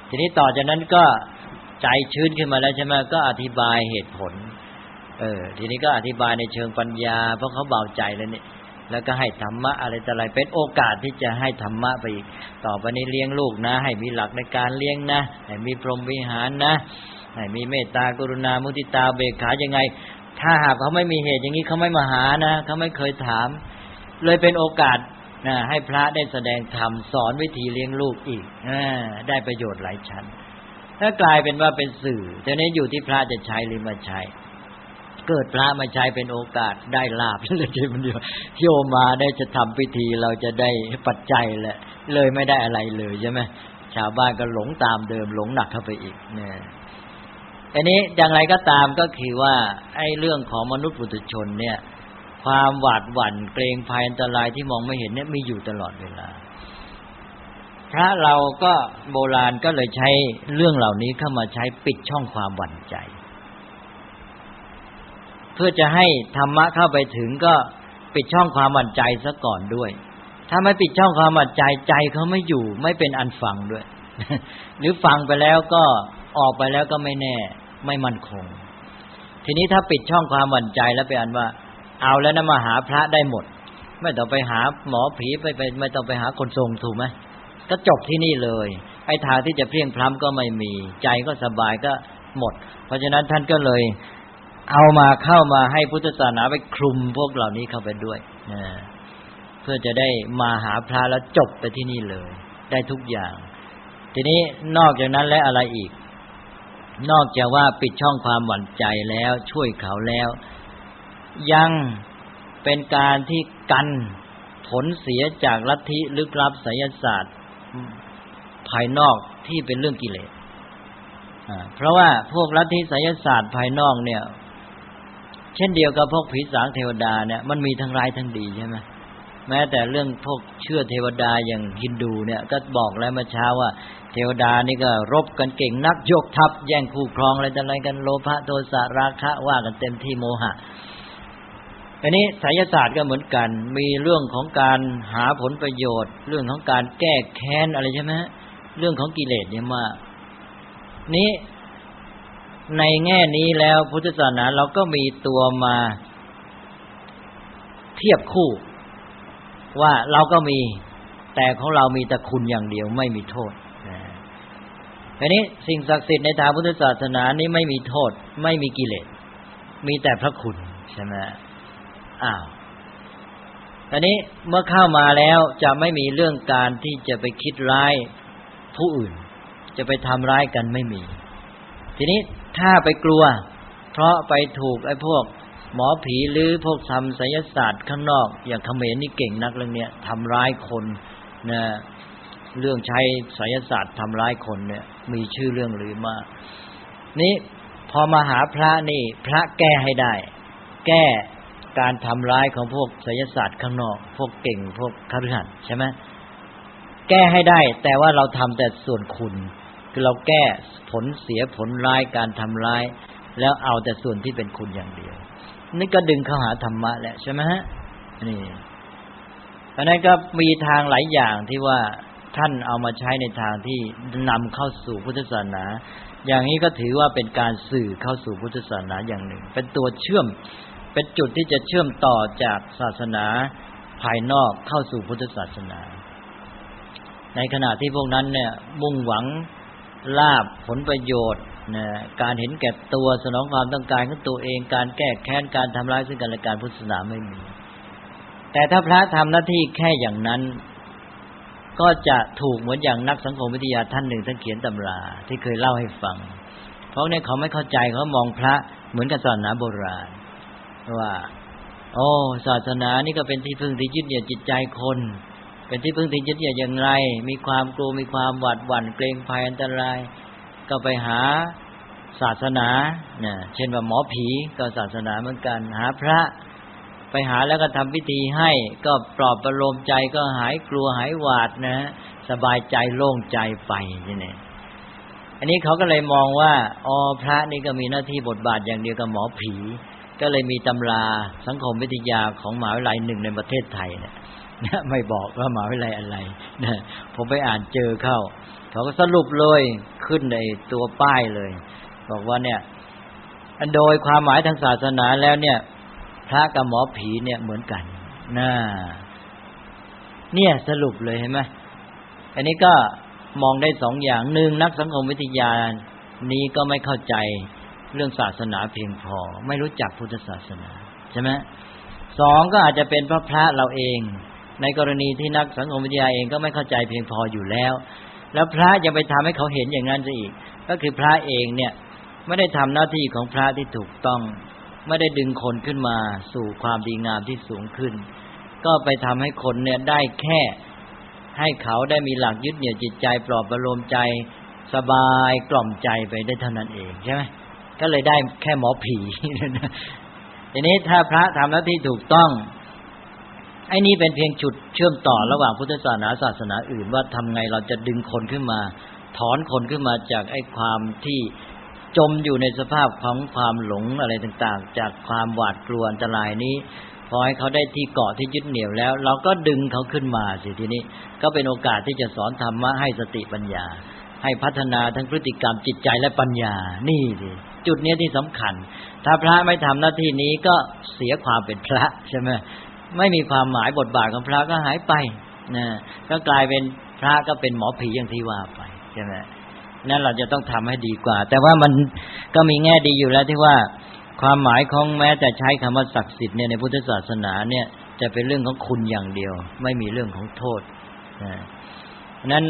Speaker 2: ทีนี้ต่อจากนั้นก็ใจชื้นขึ้นมาแล้วใช่ไหมก็อธิบายเหตุผล เออ ทีนี้ก็อธิบายในเชิงปัญญา เพราะเขาเบาใจแล้วนี่แล้วก็ให้ธรรมะอะไรแต่อะไรเป็นโอกาสที่จะให้ธรรมะไปอีกต่อไปนี้เลี้ยงลูกนะ ให้มีหลักในการเลี้ยงนะให้มีพรหมวิหารนะให้มีเมตตากรุณามุทิตาเบกขายังไง ถ้าหากเขาไม่มีเหตุอย่างนี้เขาไม่มาหานะเขาไม่เคยถาม เลยเป็นโอกาสนะให้พระได้แสดงธรรมสอนวิธีเลี้ยงลูกอีกอได้ประโยชน์หลายชั้น ถ้ากลายเป็นว่าเป็นสื่อแต่นี้อยู่ที่พระจะใช้หรือไม่ใช้ เกิดพระมาใช้เป็นโอกาสได้ลาบเลยทีมันเดียวโยมาได้จะทำพิธีเราจะได้ปัจจัยแหละ เลยไม่ได้อะไรเลยใช่ไหมชาวบ้านก็หลงตามเดิมหลงหนักเข้าไปอีกเนี่ย อันนี้อย่างไรก็ตามก็คือว่า ไอ้เรื่องของมนุษย์ปุถุชนเนี่ย ความหวาดหวั่นเกรงภัยอันตรายที่มองไม่เห็นเนี่ยมีอยู่ตลอดเวลา พระเราก็โบราณก็เลยใช้เรื่องเหล่านี้เข้ามาใช้ปิดช่องความหวั่นใจ เพื่อจะให้ธรรมะเข้าไปถึงก็ปิดช่องความหวั่นใจซะก่อนด้วย ถ้าไม่ปิดช่องความหวั่นใจใจเขาไม่อยู่ ไม่เป็นอันฟังด้วย หรือฟังไปแล้วก็ออกไปแล้วก็ไม่แน่ ไม่มั่นคง ทีนี้ถ้าปิดช่องความหวั่นใจแล้วไปอันว่า เอาแล้วนะมาหาพระได้หมด ไม่ต้องไปหาหมอผีไปไปไม่ต้องไปหาคนทรงถูกไหมก็จบที่นี่เลย ไอ้ทางที่จะเพียงพล้ำก็ไม่มี ใจก็สบายก็หมด เพราะฉะนั้นท่านก็เลย เอามาเข้ามาให้พุทธศาสนาไปคลุมพวกเหล่านี้เข้าไปด้วยนะเพื่อจะได้มาหาพระแล้วจบไปที่นี่เลย ได้ทุกอย่าง ทีนี้นอกจากนั้นและอะไรอีก นอกจากว่าปิดช่องความหวั่นใจแล้วช่วยเขาแล้ว ยังเป็นการที่กันผลเสียจากลัทธิลึกลับไสยศาสตร์ ภายนอกที่เป็นเรื่องกิเลสเพราะว่าพวกลัทธิไสยศาสตร์ภายนอกเนี่ย เช่นเดียวกับพวกผีสางเทวดาเนี่ยมันมีทั้งร้ายทั้งดีใช่ไหมแม้แต่เรื่องพวกเชื่อเทวดาอย่างฮินดูเนี่ย ก็บอกแล้วเมื่อเช้าว่า เทวดานี่ก็รบกันเก่งนักยกทัพแย่งคู่ครองอะไรต่ออะไรกันโลภะโทสะราคะว่ากันเต็มที่โมหะอันนี้ไสยศาสตร์ก็เหมือนกัน มีเรื่องของการหาผลประโยชน์ เรื่องของการแก้แค้นอะไรใช่ไหมเรื่องของกิเลสเนี่ยมานี้ในแง่นี้แล้วพุทธศาสนาเราก็มีตัวมาเทียบคู่ ว่าเราก็มี แต่ของเรามีแต่คุณอย่างเดียวไม่มีโทษ อันนี้สิ่งศักดิ์สิทธิ์ในทางพุทธศาสนานี้ไม่มีโทษ ไม่มีกิเลส มีแต่พระคุณใช่ไหมอ้าวตอนนี้เมื่อเข้ามาแล้วจะไม่มีเรื่องการที่จะไปคิดร้ายผู้อื่น จะไปทำร้ายกันไม่มี ทีนี้ถ้าไปกลัว เพราะไปถูกไอ้พวก หมอผีหรือพวกทำไสยศาสตร์ข้างนอก อย่างเขมรนี่เก่งนักเรื่องเนี้ยทำร้ายคนนะเรื่องใช้ไสยศาสตร์ทำร้ายคนเนี่ย มีชื่อเรื่องหรือมาก นี่พอมาหาพระนี่ พระแก้ให้ได้ แก้การทำร้ายของพวกไสยศาสตร์ข้างนอก พวกเก่งพวกคฤหัสถ์ใช่ไหมแก้ให้ได้ แต่ว่าเราทำแต่ส่วนคุณ คือเราแก้ผลเสียผลร้ายการทำร้าย แล้วเอาแต่ส่วนที่เป็นคุณอย่างเดียว นี่ก็ดึงเข้าหาธรรมะแหละใช่ไหมฮะนี่เพราะนั้นก็มีทางหลายอย่างที่ว่า ท่านเอามาใช้ในทางที่นำเข้าสู่พุทธศาสนา อย่างนี้ก็ถือว่าเป็นการสื่อเข้าสู่พุทธศาสนาอย่างหนึ่ง เป็นตัวเชื่อม เป็นจุดที่จะเชื่อมต่อจากศาสนาภายนอกเข้าสู่พุทธศาสนา ในขณะที่พวกนั้นเนี่ยมุ่งหวังลาบผลประโยชน์นะการเห็นแก่ตัวสนองความต้องการของตัวเอง การแก้แค้นการทำร้ายซึ่งกันและการพุทธศาสนาไม่มี แต่ถ้าพระทำหน้าที่แค่อย่างนั้น ก็จะถูกเหมือนอย่างนักสังคมวิทยาท่านหนึ่งท่านเขียนตำราที่เคยเล่าให้ฟัง เพราะเนี่ยเขาไม่เข้าใจเขามองพระเหมือนกับศาสนาโบราณ ว่า โอ้ศาสนานี่ก็เป็นที่พึ่งที่ยึดเหนี่ยวจิตใจคน เป็นที่พึ่งที่ยึดเหนี่ยวอย่างไร มีความกลัวมีความหวาดหวั่นเกรงภัยอันตราย ก็ไปหาศาสนาเนี่ยเช่นว่าหมอผีก็ศาสนาเหมือนกัน หาพระ ไปหาแล้วก็ทำพิธีให้ ก็ปลอบประโลมใจก็หายกลัวหายหวาดนะ สบายใจโล่งใจไปนี่อันนี้เขาก็เลยมองว่าอ๋อพระนี่ก็มีหน้าที่บทบาทอย่างเดียวกับหมอผี ก็เลยมีตำราสังคมวิทยาของมหาวิทยาลัยหนึ่งในประเทศไทยเนี่ยไม่บอกว่ามหาวิทยาลัยอะไรนะผมไปอ่านเจอเข้า เขาก็สรุปเลยขึ้นในตัวป้ายเลย บอกว่าเนี่ยอันโดยความหมายทางศาสนาแล้วเนี่ย ระกับหมอผีเนี่ยเหมือนกันน่าเนี่ยสรุปเลยเห็นไหมอันนี้ก็มองได้สองอย่างหนึ่งนักสังคมวิทยานี้ก็ไม่เข้าใจเรื่องศาสนาเพียงพอ ไม่รู้จักพุทธศาสนาใช่ไหมสองก็อาจจะเป็นพระพระเราเอง ในกรณีที่นักสังคมวิทยาเองก็ไม่เข้าใจเพียงพออยู่แล้ว แล้วพระยังไปทำให้เขาเห็นอย่างนั้นซะอีก ก็คือพระเองเนี่ย ไม่ได้ทำหน้าที่ของพระที่ถูกต้อง ไม่ได้ดึงคนขึ้นมาสู่ความดีงามที่สูงขึ้น ก็ไปทำให้คนเนี่ยได้แค่ ให้เขาได้มีหลักยึดเหนี่ยวจิตใจปลอบประโลมใจ สบายกล่อมใจไปได้เท่านั้นเองใช่ไหมก็เลยได้แค่หมอผีทีนี้ถ้าพระทำหน้าที่ถูกต้องไอ้นี่เป็นเพียงจุดเชื่อมต่อระหว่างพุทธศาสนาศาสนาอื่นว่าทำไงเราจะดึงคนขึ้นมา ถอนคนขึ้นมาจากไอ้ความที่ จมอยู่ในสภาพของความหลงอะไรต่างๆ จากความหวาดกลัวอันตรายนี้พอให้เขาได้ที่เกาะที่ยึดเหนี่ยวแล้ว เราก็ดึงเขาขึ้นมาสิทีนี้ ก็เป็นโอกาสที่จะสอนธรรมะให้สติปัญญา ให้พัฒนาทั้งพฤติกรรมจิตใจและปัญญา นี่สิจุดนี้ที่สำคัญ ถ้าพระไม่ทำหน้าที่นี้ก็เสียความเป็นพระใช่ไหมไม่มีความหมายบทบาทของพระก็หายไปนะก็กลายเป็นพระก็เป็นหมอผีอย่างที่ว่าไปใช่ไหม นั่นเราจะต้องทำให้ดีกว่า แต่ว่ามันก็มีแง่ดีอยู่แล้วที่ว่าความหมายของแม้แต่ใช้คำว่าศักดิ์สิทธิ์เนี่ยในพุทธศาสนาเนี่ยจะเป็นเรื่องของคุณอย่างเดียว ไม่มีเรื่องของโทษนะนั้น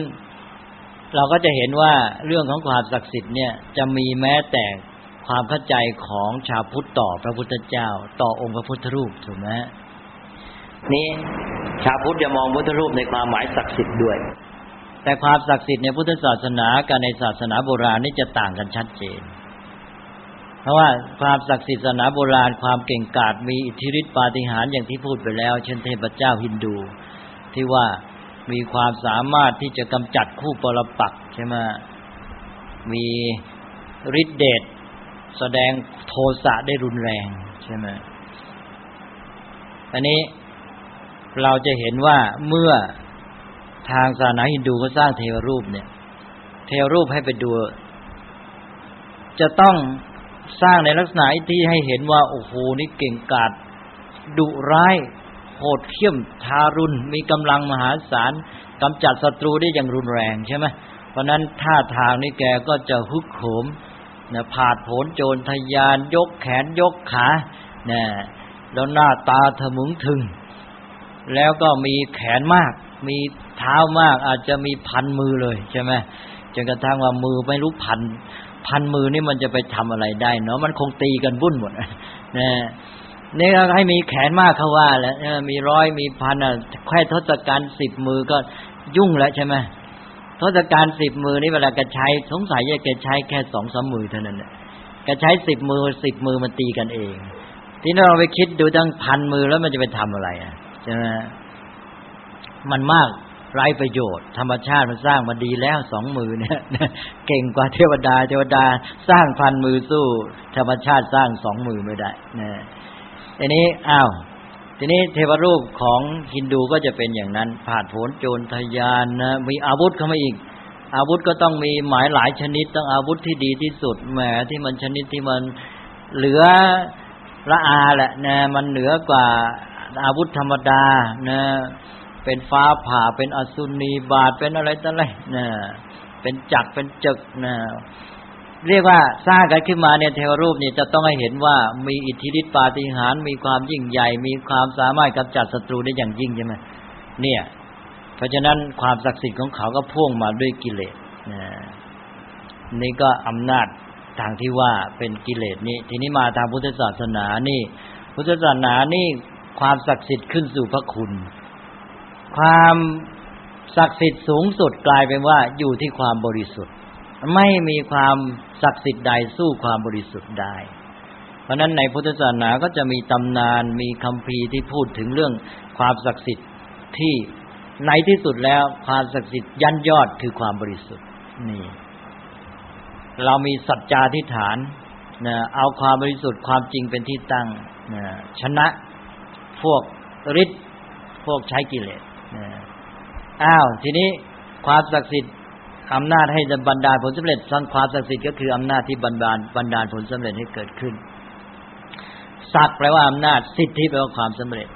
Speaker 2: เราก็จะเห็นว่าเรื่องของความศักดิ์สิทธิ์เนี่ยจะมีแม้แต่ความเข้าใจของชาวพุทธต่อพระพุทธเจ้า ต่อองค์พระพุทธรูปถูกไหมนี่ชาวพุทธจะมองพุทธรูปในความหมายศักดิ์สิทธิ์ด้วย แต่ความศักดิ์สิทธิ์ในพุทธศาสนากับในศาสนาโบราณนี่จะต่างกันชัดเจน เพราะว่าความศักดิ์สิทธิ์ศาสนาโบราณความเก่งกาจมีอิทธิฤทธิปาฏิหาริย์อย่างที่พูดไปแล้ว เช่นเทพเจ้าฮินดู ที่ว่ามีความสามารถที่จะกำจัดคู่ปรปักใช่ไหมมีฤทธิเดชแสดงโทสะได้รุนแรงใช่ไหมอันนี้เราจะเห็นว่าเมื่อ ทางศาสนาฮินดูก็สร้างเทวรูปเนี่ย เทวรูปให้ไปดู จะต้องสร้างในลักษณะที่ให้เห็นว่า โอ้โหนี่เก่งกาจดุร้ายโหดเขี้ยมทารุณ มีกำลังมหาศาลกำจัดศัตรูได้อย่างรุนแรงใช่ไหมเพราะนั้นท่าทางนี่แกก็จะฮึกโหมนะผาดโผนโจรทยาน ยกแขนยกขาเนี่ยแล้วหน้าตาทะมึงถึง แล้วก็มีแขนมาก มี เท้ามาก อาจจะมีพันมือเลยใช่ไหมจนกระทั่งว่ามือไม่รู้พันพันมือนี่มันจะไปทำอะไรได้เนาะมันคงตีกันบุ่นหมดนะนี่ก็ให้มีแขนมากเขาว่าแล้วมีร้อยมีพันอะแค่ทศกัณฐ์สิบมือก็ยุ่งแล้วใช่ไหมทศกัณฐ์สิบมือนี่เวลาแกใช้สงสัยจะแกใช้แค่สองสามมือเท่านั้นแหละแกใช้สิบมือสิบมือมันตีกันเอง ที่เราไปคิดดูตั้งพันมือแล้วมันจะไปทำอะไรอะใช่ไหมมันมาก ไร้ประโยชน์ ธรรมชาติมันสร้างมาดีแล้วสองมือเนี่ยเก่งกว่าเทวดา เทวดาสร้างพันมือสู้ ธรรมชาติสร้างสองมือไม่ได้นะทีนี้อ้าวทีนี้เทวรูปของฮินดูก็จะเป็นอย่างนั้นผ่านผลโจรทยานนะมีอาวุธเข้ามาอีก อาวุธก็ต้องมีหมายหลายชนิด ต้องอาวุธที่ดีที่สุดแหมที่มันชนิดที่มันเหลือละอาแหละนะมันเหนือกว่าอาวุธธรรมดานะ เป็นฟ้าผ่าเป็นอสุนีบาทเป็นอะไรต่ออะไรนะเป็นจักเป็นจึกนะเรียกว่าสร้างกันขึ้นมาเนี่ยเทวรูปนี่จะต้องให้เห็นว่ามีอิทธิฤทธิปาฏิหาริย์มีความยิ่งใหญ่ มีความสามารถกำจัดศัตรูได้อย่างยิ่งใช่ไหมเนี่ย เพราะฉะนั้นความศักดิ์สิทธิ์ของเขาก็พ่วงมาด้วยกิเลสนี่ก็อำนาจทางที่ว่าเป็นกิเลสนี้ทีนี้มาทางพุทธศาสนานี่ พุทธศาสนานี่ความศักดิ์สิทธิ์ขึ้นสู่พระคุณ ความศักดิ์สิทธิ์สูงสุดกลายเป็นว่าอยู่ที่ความบริสุทธิ์ ไม่มีความศักดิ์สิทธิ์ใดสู้ความบริสุทธิ์ได้ เพราะนั้นในพุทธศาสนาก็จะมีตำนานมีคำพีที่พูดถึงเรื่องความศักดิ์สิทธิ์ที่ในที่สุดแล้วความศักดิ์สิทธิ์ยันยอดคือความบริสุทธิ์นี่ เรามีสัจจาธิฐานนะเอาความบริสุทธิ์ความจริงเป็นที่ตั้งนะชนะพวกฤทธิ์พวกใช้กิเลส อ้าวทีนี้ความศักดิ์สิทธิ์อำนาจให้บรรดาผลสำเร็จสร้างความศักดิ์สิทธิ์ก็คืออำนาจที่บรรดาลบรรดาผลสำเร็จให้เกิดขึ้นศักดิ์แปลว่าอำนาจสิทธิแปลว่าความสำเร็จ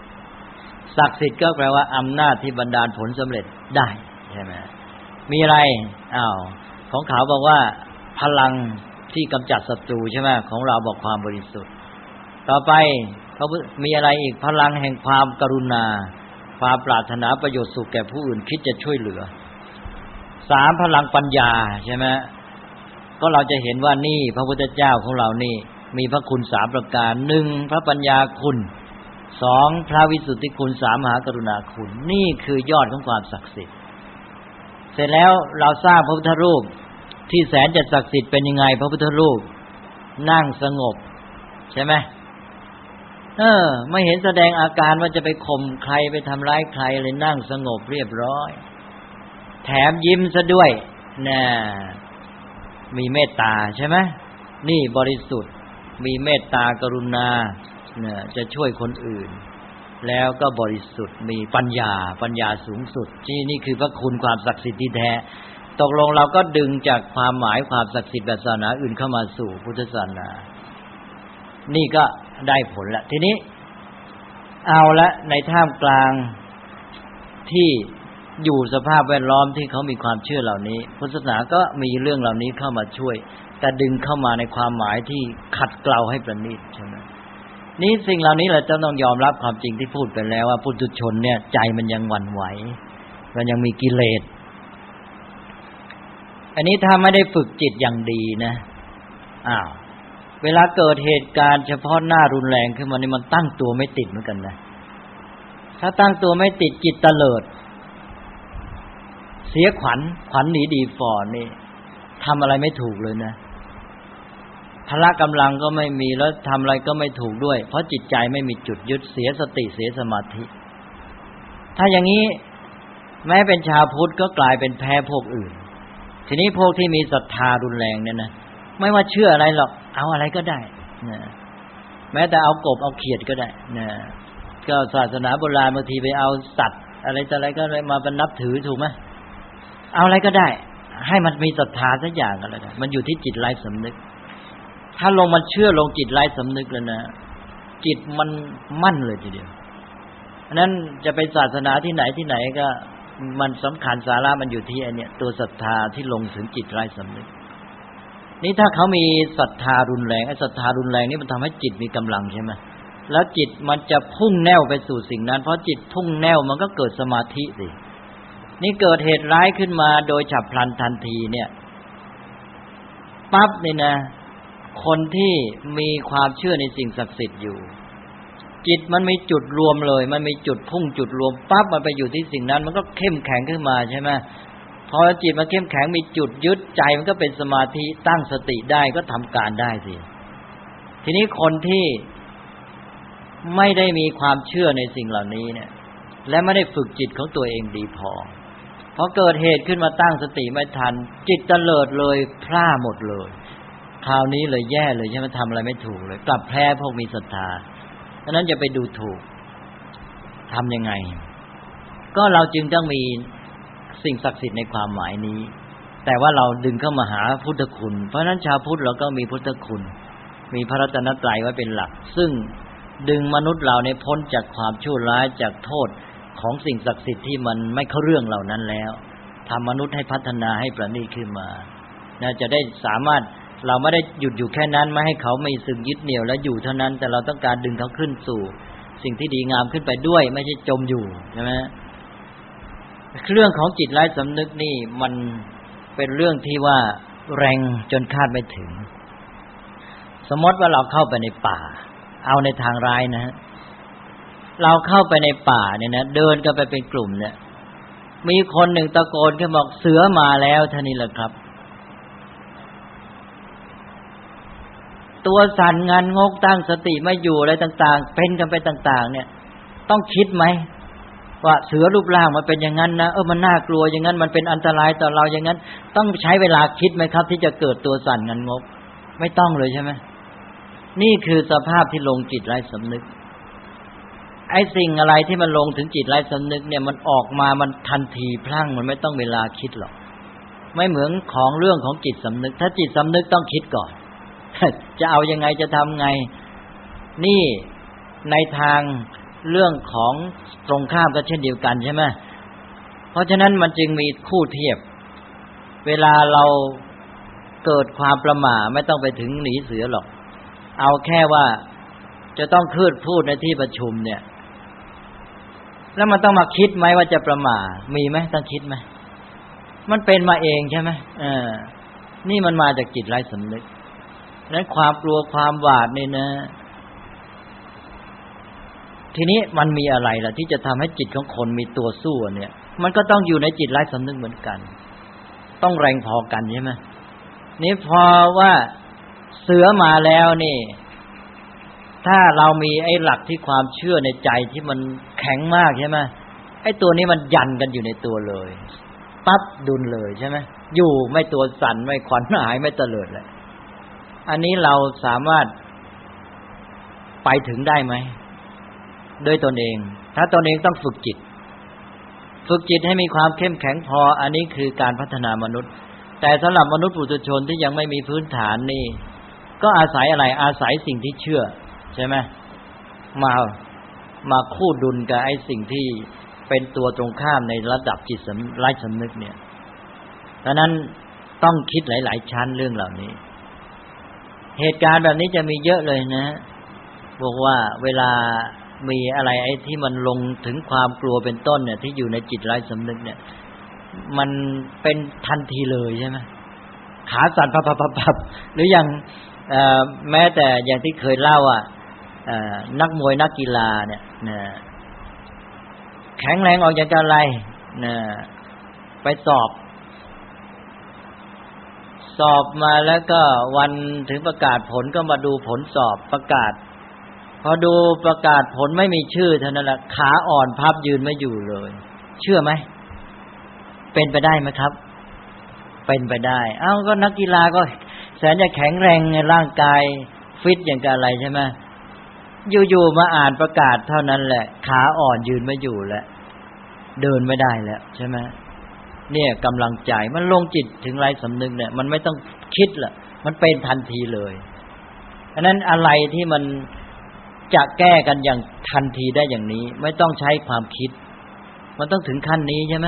Speaker 2: ศักดิ์สิทธิ์ก็แปลว่าอำนาจที่บรรดาลผลสำเร็จได้ใช่ไหมมีอะไรอ้าวของเขาบอกว่าพลังที่กำจัดศัตรูใช่ไหมของเราบอกความบริสุทธิ์ ต่อไปเขามีอะไรอีกพลังแห่งความกรุณา ความปรารถนาประโยชน์สุขแก่ผู้อื่นคิดจะช่วยเหลือสามพลังปัญญาใช่ไหมก็เราจะเห็นว่านี่พระพุทธเจ้าของเรานี่ มีพระคุณสามประการหนึ่งพระปัญญาคุณสองพระวิสุทธิคุณสามมหากรุณาคุณ นี่คือยอดของความศักดิ์สิทธิ์ เสร็จแล้วเราสร้างพระพุทธรูปที่แสนจะศักดิ์สิทธิ์เป็นยังไง พระพุทธรูป นั่งสงบ ใช่ไหม เออ ไม่เห็นแสดงอาการว่าจะไปข่มใครไปทำร้ายใครเลยนั่งสงบเรียบร้อย แถมยิ้มซะด้วยนะมีเมตตาใช่ไหมนี่บริสุทธิ์ มีเมตตากรุณาเนี่ยจะช่วยคนอื่น แล้วก็บริสุทธิ์มีปัญญา ปัญญาสูงสุด ที่นี่คือพระคุณความศักดิ์สิทธิ์ที่แท้ ตกลงเราก็ดึงจากความหมายความศักดิ์สิทธิ์แบบศาสนาอื่นเข้ามาสู่พุทธศาสนา นี่ก็ ได้ผลละทีนี้ เอาละในท่ามกลางที่อยู่สภาพแวดล้อมที่เขามีความเชื่อเหล่านี้ พุทธศาสนาก็มีเรื่องเหล่านี้เข้ามาช่วย แต่ดึงเข้ามาในความหมายที่ขัดเกลาให้ประณีตใช่ไหมนี้สิ่งเหล่านี้เราจะต้องยอมรับความจริงที่พูดไปแล้วว่าพุทุชนเนี่ย ใจมันยังหวั่นไหว มันยังมีกิเลส อันนี้ถ้าไม่ได้ฝึกจิตอย่างดีนะอ้าว เวลาเกิดเหตุการณ์เฉพาะหน้ารุนแรงขึ้นมานี่มันตั้งตัวไม่ติดเหมือนกันนะ ถ้าตั้งตัวไม่ติดจิตเตลิด เสียขวัญขวัญหนีดีฟอนี่ทำอะไรไม่ถูกเลยนะพละกำลังก็ไม่มีแล้วทำอะไรก็ไม่ถูกด้วย เพราะจิตใจไม่มีจุดยึดเสียสติเสียสมาธิ ถ้าอย่างนี้แม้เป็นชาวพุทธก็กลายเป็นแพ้พวกอื่น ทีนี้พวกที่มีศรัทธารุนแรงเนี่ยนะ ไม่ว่าเชื่ออะไรหรอก เอาอะไรก็ได้นะแม้แต่เอากบเอาเขียดก็ได้นะก็ศาสนาโบราณบางทีไปเอาสัตว์ อะไรจะอะไรก็มาบรรนับถือถูกไหมเอาอะไรก็ได้ ให้มันมีศรัทธาสักอย่างก็แล้วกันมันอยู่ที่จิตไร้สำนึก ถ้าลงมันเชื่อลงจิตไร้สำนึกแล้วนะจิตมันมั่นเลยทีเดียวอันนั้นจะไปศาสนาที่ไหนที่ไหนก็มันสำคัญสาระมันอยู่ที่ไอเนี่ย ตัวศรัทธาที่ลงถึงจิตไร้สำนึก นี่ถ้าเขามีศรัทธารุนแรงไอ้ศรัทธารุนแรงนี่มันทำให้จิตมีกำลังใช่ไหมแล้วจิตมันจะพุ่งแนวไปสู่สิ่งนั้น เพราะจิตพุ่งแนวมันก็เกิดสมาธิสินี่เกิดเหตุร้ายขึ้นมาโดยฉับพลันทันทีเนี่ยปั๊บนี่นะ คนที่มีความเชื่อในสิ่งศักดิ์สิทธิ์อยู่ จิตมันมีจุดรวมเลย มันมีจุดพุ่งจุดรวมปั๊บมันไปอยู่ที่สิ่งนั้น มันก็เข้มแข็งขึ้นมาใช่ไหม พอจิตมันเข้มแข็งมีจุดยึดใจมันก็เป็นสมาธิตั้งสติได้ก็ทำการได้สิ ทีนี้คนที่ไม่ได้มีความเชื่อในสิ่งเหล่านี้เนี่ย และไม่ได้ฝึกจิตของตัวเองดีพอพอเกิดเหตุขึ้นมาตั้งสติไม่ทัน จิตเตลิดเลยพลาหมดเลย คราวนี้เลยแย่เลยใช่ไหมทำอะไรไม่ถูกเลย กลับแพ้พวกมีศรัทธาดังนั้นจะไปดูถูกทํำยังไง ก็เราจึงต้องมี สิ่งศักดิ์สิทธิ์ในความหมายนี้ แต่ว่าเราดึงเข้ามาหาพุทธคุณ เพราะฉะนั้นชาวพุทธเราก็มีพุทธคุณ มีพระรัตนตรัยไว้เป็นหลัก ซึ่งดึงมนุษย์เราในพ้นจากความชั่วร้ายจากโทษของสิ่งศักดิ์สิทธิ์ที่มันไม่เข้าเรื่องเหล่านั้นแล้วทำมนุษย์ให้พัฒนาให้ประณีตขึ้นมาน่าจะได้สามารถเราไม่ได้หยุดอยู่แค่นั้นไม่ให้เขาไม่สึกยึดเหนี่ยวและอยู่เท่านั้น แต่เราต้องการดึงเขาขึ้นสู่ สิ่งที่ดีงามขึ้นไปด้วย ไม่ใช่จมอยู่ใช่ไหม เรื่องของจิตไร้สำนึกนี่มันเป็นเรื่องที่ว่าแรงจนคาดไม่ถึง สมมติว่าเราเข้าไปในป่า เอาในทางร้ายนะเราเข้าไปในป่าเนี่ยนะเดินกันไปเป็นกลุ่มเนี่ย มีคนหนึ่งตะโกนขึ้นบอกเสือมาแล้วท่านี้แหละครับ ตัวสั่นงานงกตั้งสติไม่อยู่อะไรต่าง ๆ เป็นกันไปต่าง ๆ เนี่ย ต้องคิดไหม ว่าเสือรูปร่างมันเป็นอย่างนั้นนะเออมันน่ากลัวอย่างนั้นมันเป็นอันตรายต่อเราอย่างนั้น ต้องใช้เวลาคิดไหมครับ ที่จะเกิดตัวสั่นงานงก ไม่ต้องเลยใช่ไหมนี่คือสภาพที่ลงจิตไร้สำนึก ไอ้สิ่งอะไรที่มันลงถึงจิตไร้สำนึก เนี่ยมันออกมามันทันทีพลั่งมันไม่ต้องเวลาคิดหรอกไม่เหมือนของเรื่องของจิตสำนึก ถ้าจิตสำนึกต้องคิดก่อน จะเอายังไงจะทำไง นี่ในทาง เรื่องของตรงข้ามก็เช่นเดียวกันใช่ไหมเพราะฉะนั้นมันจึงมีคู่เทียบ เวลาเราเกิดความประมาไม่ต้องไปถึงหนีเสือหรอก เอาแค่ว่าจะต้องคืดพูดในที่ประชุมเนี่ย แล้วมันต้องมาคิดไหมว่าจะประมามีไหมต้องคิดไหมมันเป็นมาเองใช่ไหมเออ นี่มันมาจากจิตไร้สำนึกนั้นความกลัวความหวาดนี่นะ ทีนี้มันมีอะไรล่ะ ที่จะทำให้จิตของคนมีตัวสู้เนี่ย มันก็ต้องอยู่ในจิตไร้สำนึกเหมือนกัน ต้องแรงพอกันใช่ไหมนี่พอว่าเสือมาแล้วนี่ ถ้าเรามีไอ้หลักที่ความเชื่อในใจที่มันแข็งมากใช่ไหมไอ้ตัวนี้มันยันกันอยู่ในตัวเลยปั๊บดุลเลยใช่ไหมอยู่ไม่ตัวสั่นไม่ขวัญหายไม่เตลิดเลยอันนี้เราสามารถไปถึงได้ไหม ด้วยตนเอง ถ้าตนเองต้องฝึกจิต ฝึกจิตให้มีความเข้มแข็งพอ อันนี้คือการพัฒนามนุษย์ แต่สำหรับมนุษย์ปุถุชนที่ยังไม่มีพื้นฐานนี่ ก็อาศัยอะไรอาศัยสิ่งที่เชื่อ ใช่ไหมมามาคู่ดุลกับไอ้สิ่งที่เป็นตัวตรงข้ามในระดับจิตสำไร้สำนึกเนี่ยดังนั้นต้องคิดหลาย ๆ ชั้นเรื่องเหล่านี้ เหตุการณ์แบบนี้จะมีเยอะเลยนะ บอกว่าเวลา มีอะไรไอ้ที่มันลงถึงความกลัวเป็นต้นเนี่ย ที่อยู่ในจิตไร้สำนึกเนี่ย มันเป็นทันทีเลยใช่ไหมขาสั่นพับพับพับหรืออย่างแม้แต่อย่างที่เคยเล่าอะนักมวยนักกีฬาเนี่ยแข็งแรงออกจากอะไรนะไปสอบ สอบมาแล้วก็วันถึงประกาศผลก็มาดูผลสอบประกาศ พอดูประกาศผลไม่มีชื่อเท่านั้นแหละขาอ่อนพับยืนไม่อยู่เลย เชื่อไหม เป็นไปได้ไหมครับ เป็นไปได้ เอ้าก็นักกีฬาก็แสนจะแข็งแรงในร่างกายฟิตอย่างกับอะไรใช่ไหมอยู่ๆมาอ่านประกาศเท่านั้นแหละ ขาอ่อนยืนไม่อยู่แล้วเดินไม่ได้แล้วใช่ไหมเนี่ยกำลังใจมันลงจิตถึงไรสำนึกเนี่ย มันไม่ต้องคิดละมันเป็นทันทีเลยอันนั้นอะไรที่มัน จะแก้กันอย่างทันทีได้อย่างนี้ ไม่ต้องใช้ความคิด มันต้องถึงขั้นนี้ใช่ไหม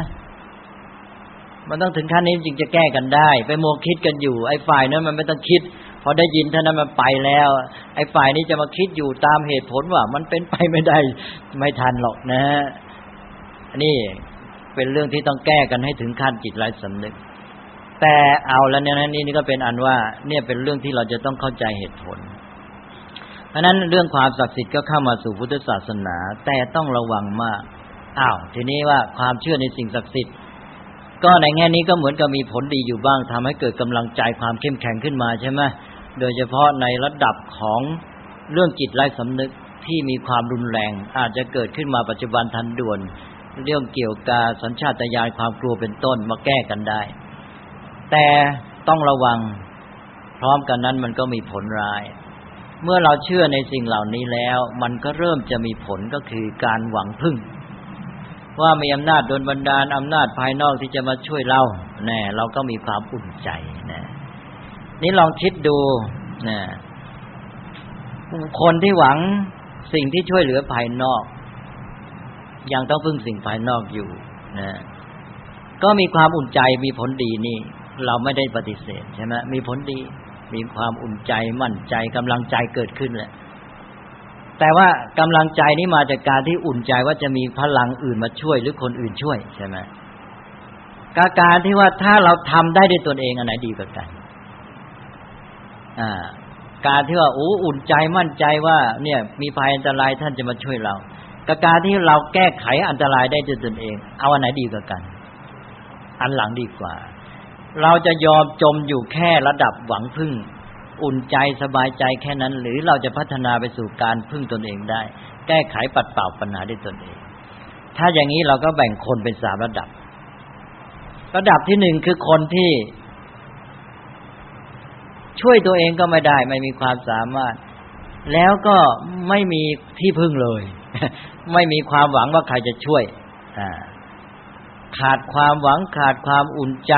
Speaker 2: มันต้องถึงขั้นนี้จึงจะแก้กันได้ ไปโมคิดกันอยู่ ไอ้ฝ่ายนั้นมันไม่ต้องคิด พอได้ยินเท่านั้นมันไปแล้ว ไอ้ฝ่ายนี้จะมาคิดอยู่ตามเหตุผลว่า มันเป็นไปไม่ได้ไม่ทันหรอกนะฮะนี่เป็นเรื่องที่ต้องแก้กันให้ถึงขั้นจิตไร้สำนึก แต่เอาแล้วเนี่ยนี่นี่ก็เป็นอันว่า เนี่ยเป็นเรื่องที่เราจะต้องเข้าใจเหตุผล เพราะนั้นเรื่องความศักดิ์สิทธิ์ก็เข้ามาสู่พุทธศาสนา แต่ต้องระวังมากอ้าวทีนี้ว่าความเชื่อในสิ่งศักดิ์สิทธิ์ ก็ในแง่นี้ก็เหมือนกับมีผลดีอยู่บ้างทำให้เกิดกำลังใจความเข้มแข็งขึ้นมาใช่ไหมโดยเฉพาะในระดับของเรื่องจิตไร้สำนึกที่มีความรุนแรง อาจจะเกิดขึ้นมาปัจจุบันทันด่วน เรื่องเกี่ยวกับสัญชาตญาณความกลัวเป็นต้นมาแก้กันได้ แต่ต้องระวังพร้อมกันนั้นมันก็มีผลร้าย เมื่อเราเชื่อในสิ่งเหล่านี้แล้ว มันก็เริ่มจะมีผลก็คือการหวังพึ่ง ว่ามีอำนาจโดนบันดาลอำนาจภายนอกที่จะมาช่วยเราแน่เราก็มีความอุ่นใจนะนี่ลองคิดดูนะคนที่หวังสิ่งที่ช่วยเหลือภายนอก ยังต้องพึ่งสิ่งภายนอกอยู่นะก็มีความอุ่นใจมีผลดีนี่ เราไม่ได้ปฏิเสธใช่ไหมมีผลดี มีความอุ่นใจมั่นใจกำลังใจเกิดขึ้นแหละแต่ว่ากำลังใจนี้มาจากการที่อุ่นใจว่าจะมีพลังอื่นมาช่วยหรือคนอื่นช่วยใช่ไหมกาการที่ว่าถ้าเราทำได้ด้วยตนเองอันไหนดีกว่ากันอ่า การที่ว่าโอ้อุ่นใจมั่นใจว่า เนี่ย มีภัยอันตรายท่านจะมาช่วยเรากาการที่เราแก้ไขอันตรายได้ด้วยตนเอง เอาอันไหนดีกว่ากัน อันหลังดีกว่า เราจะยอมจมอยู่แค่ระดับหวังพึ่ง อุ่นใจสบายใจแค่นั้น หรือเราจะพัฒนาไปสู่การพึ่งตนเองได้ แก้ไขปัดเป่าปัญหาได้ตนเอง ถ้าอย่างนี้เราก็แบ่งคนเป็นสามระดับ ระดับที่หนึ่งคือคนที่ช่วยตัวเองก็ไม่ได้ ไม่มีความสามารถ แล้วก็ไม่มีที่พึ่งเลย ไม่มีความหวังว่าใครจะช่วยขาดความหวังขาดความอุ่นใจ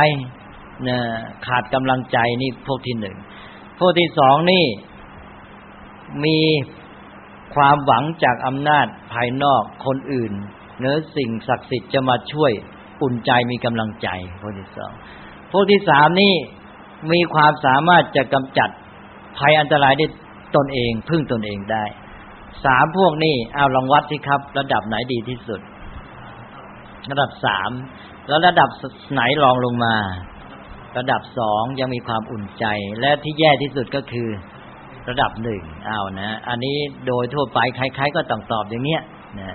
Speaker 2: ขาดกำลังใจนี่พวกที่หนึ่งพวกที่สองนี่มีความหวังจากอำนาจภายนอกคนอื่นเนื้อสิ่งศักดิ์สิทธิ์จะมาช่วยอุ่นใจมีกำลังใจพวกที่สองพวกที่สามนี่มีความสามารถจะกำจัดภัยอันตรายได้ตนเองพึ่งตนเองได้สามพวกนี้เอาลองวัดสิครับ ระดับไหนดีที่สุด ระดับสามแล้วระดับไหนรองลงมา ระดับสองยังมีความอุ่นใจ และที่แย่ที่สุดก็คือ ระดับหนึ่งเอานะ อันนี้โดยทั่วไปใครๆก็ต้องตอบอย่างเนี้ยนะ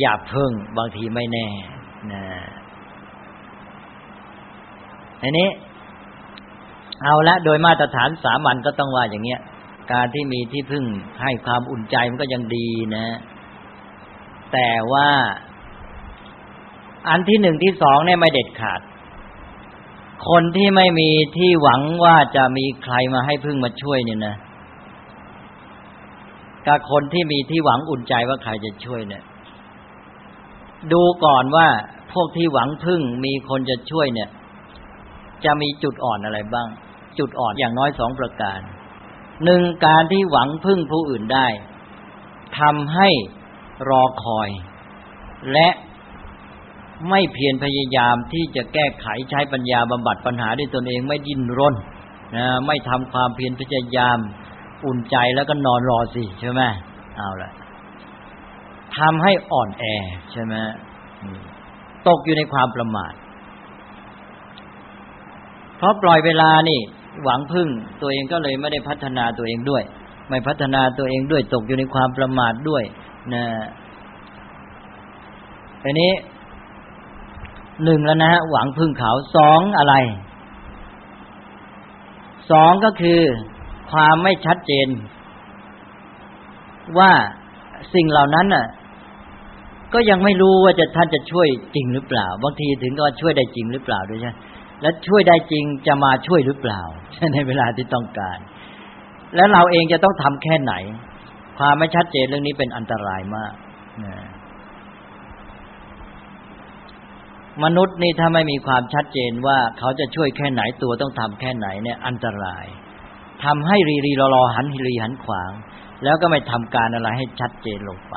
Speaker 2: อย่าเพิ่งบางทีไม่แน่นะอันนี้ เอาละโดยมาตรฐานสามัญก็ต้องว่าอย่างเงี้ย การที่มีที่พึ่งให้ความอุ่นใจมันก็ยังดีนะ แต่ว่า อันที่หนึ่งที่สองเนี่ยไม่เด็ดขาด คนที่ไม่มีที่หวังว่าจะมีใครมาให้พึ่งมาช่วยเนี่ยนะกับคนที่มีที่หวังอุ่นใจว่าใครจะช่วยเนี่ย ดูก่อนว่าพวกที่หวังพึ่งมีคนจะช่วยเนี่ย จะมีจุดอ่อนอะไรบ้าง จุดอ่อนอย่างน้อยสองประการหนึ่งการที่หวังพึ่งผู้อื่นได้ทำให้รอคอย และ ไม่เพียรพยายามที่จะแก้ไขใช้ปัญญาบำบัดปัญหาด้วยตนเองไม่ดิ้นรนนะไม่ทำความเพียรพยายามอุ่นใจแล้วก็นอนรอสิใช่ไหมเอาละทำให้อ่อนแอใช่ไหมตกอยู่ในความประมาทเพราะปล่อยเวลานี่ หวังพึ่งตัวเองก็เลยไม่ได้พัฒนาตัวเองด้วย ไม่พัฒนาตัวเองด้วยตกอยู่ในความประมาทด้วยนะอันนี้ หนึ่งแล้วนะฮะหวังพึ่งเขาสองอะไรสองก็คือความไม่ชัดเจน ว่าสิ่งเหล่านั้นน่ะ ก็ยังไม่รู้ว่าจะท่านจะช่วยจริงหรือเปล่า บางทีถึงก็ช่วยได้จริงหรือเปล่าด้วยใช่และช่วยได้จริงจะมาช่วยหรือเปล่าในเวลาที่ต้องการ แล้วเราเองจะต้องทำแค่ไหน ความไม่ชัดเจนเรื่องนี้เป็นอันตรายมากนะ มนุษย์นี่ถ้าไม่มีความชัดเจนว่าเขาจะช่วยแค่ไหนตัวต้องทำแค่ไหนเนี่ยอันตรายทำให้รีรีรอรอหันรีหันขวาง แล้วก็ไม่ทำการอะไรให้ชัดเจนลงไป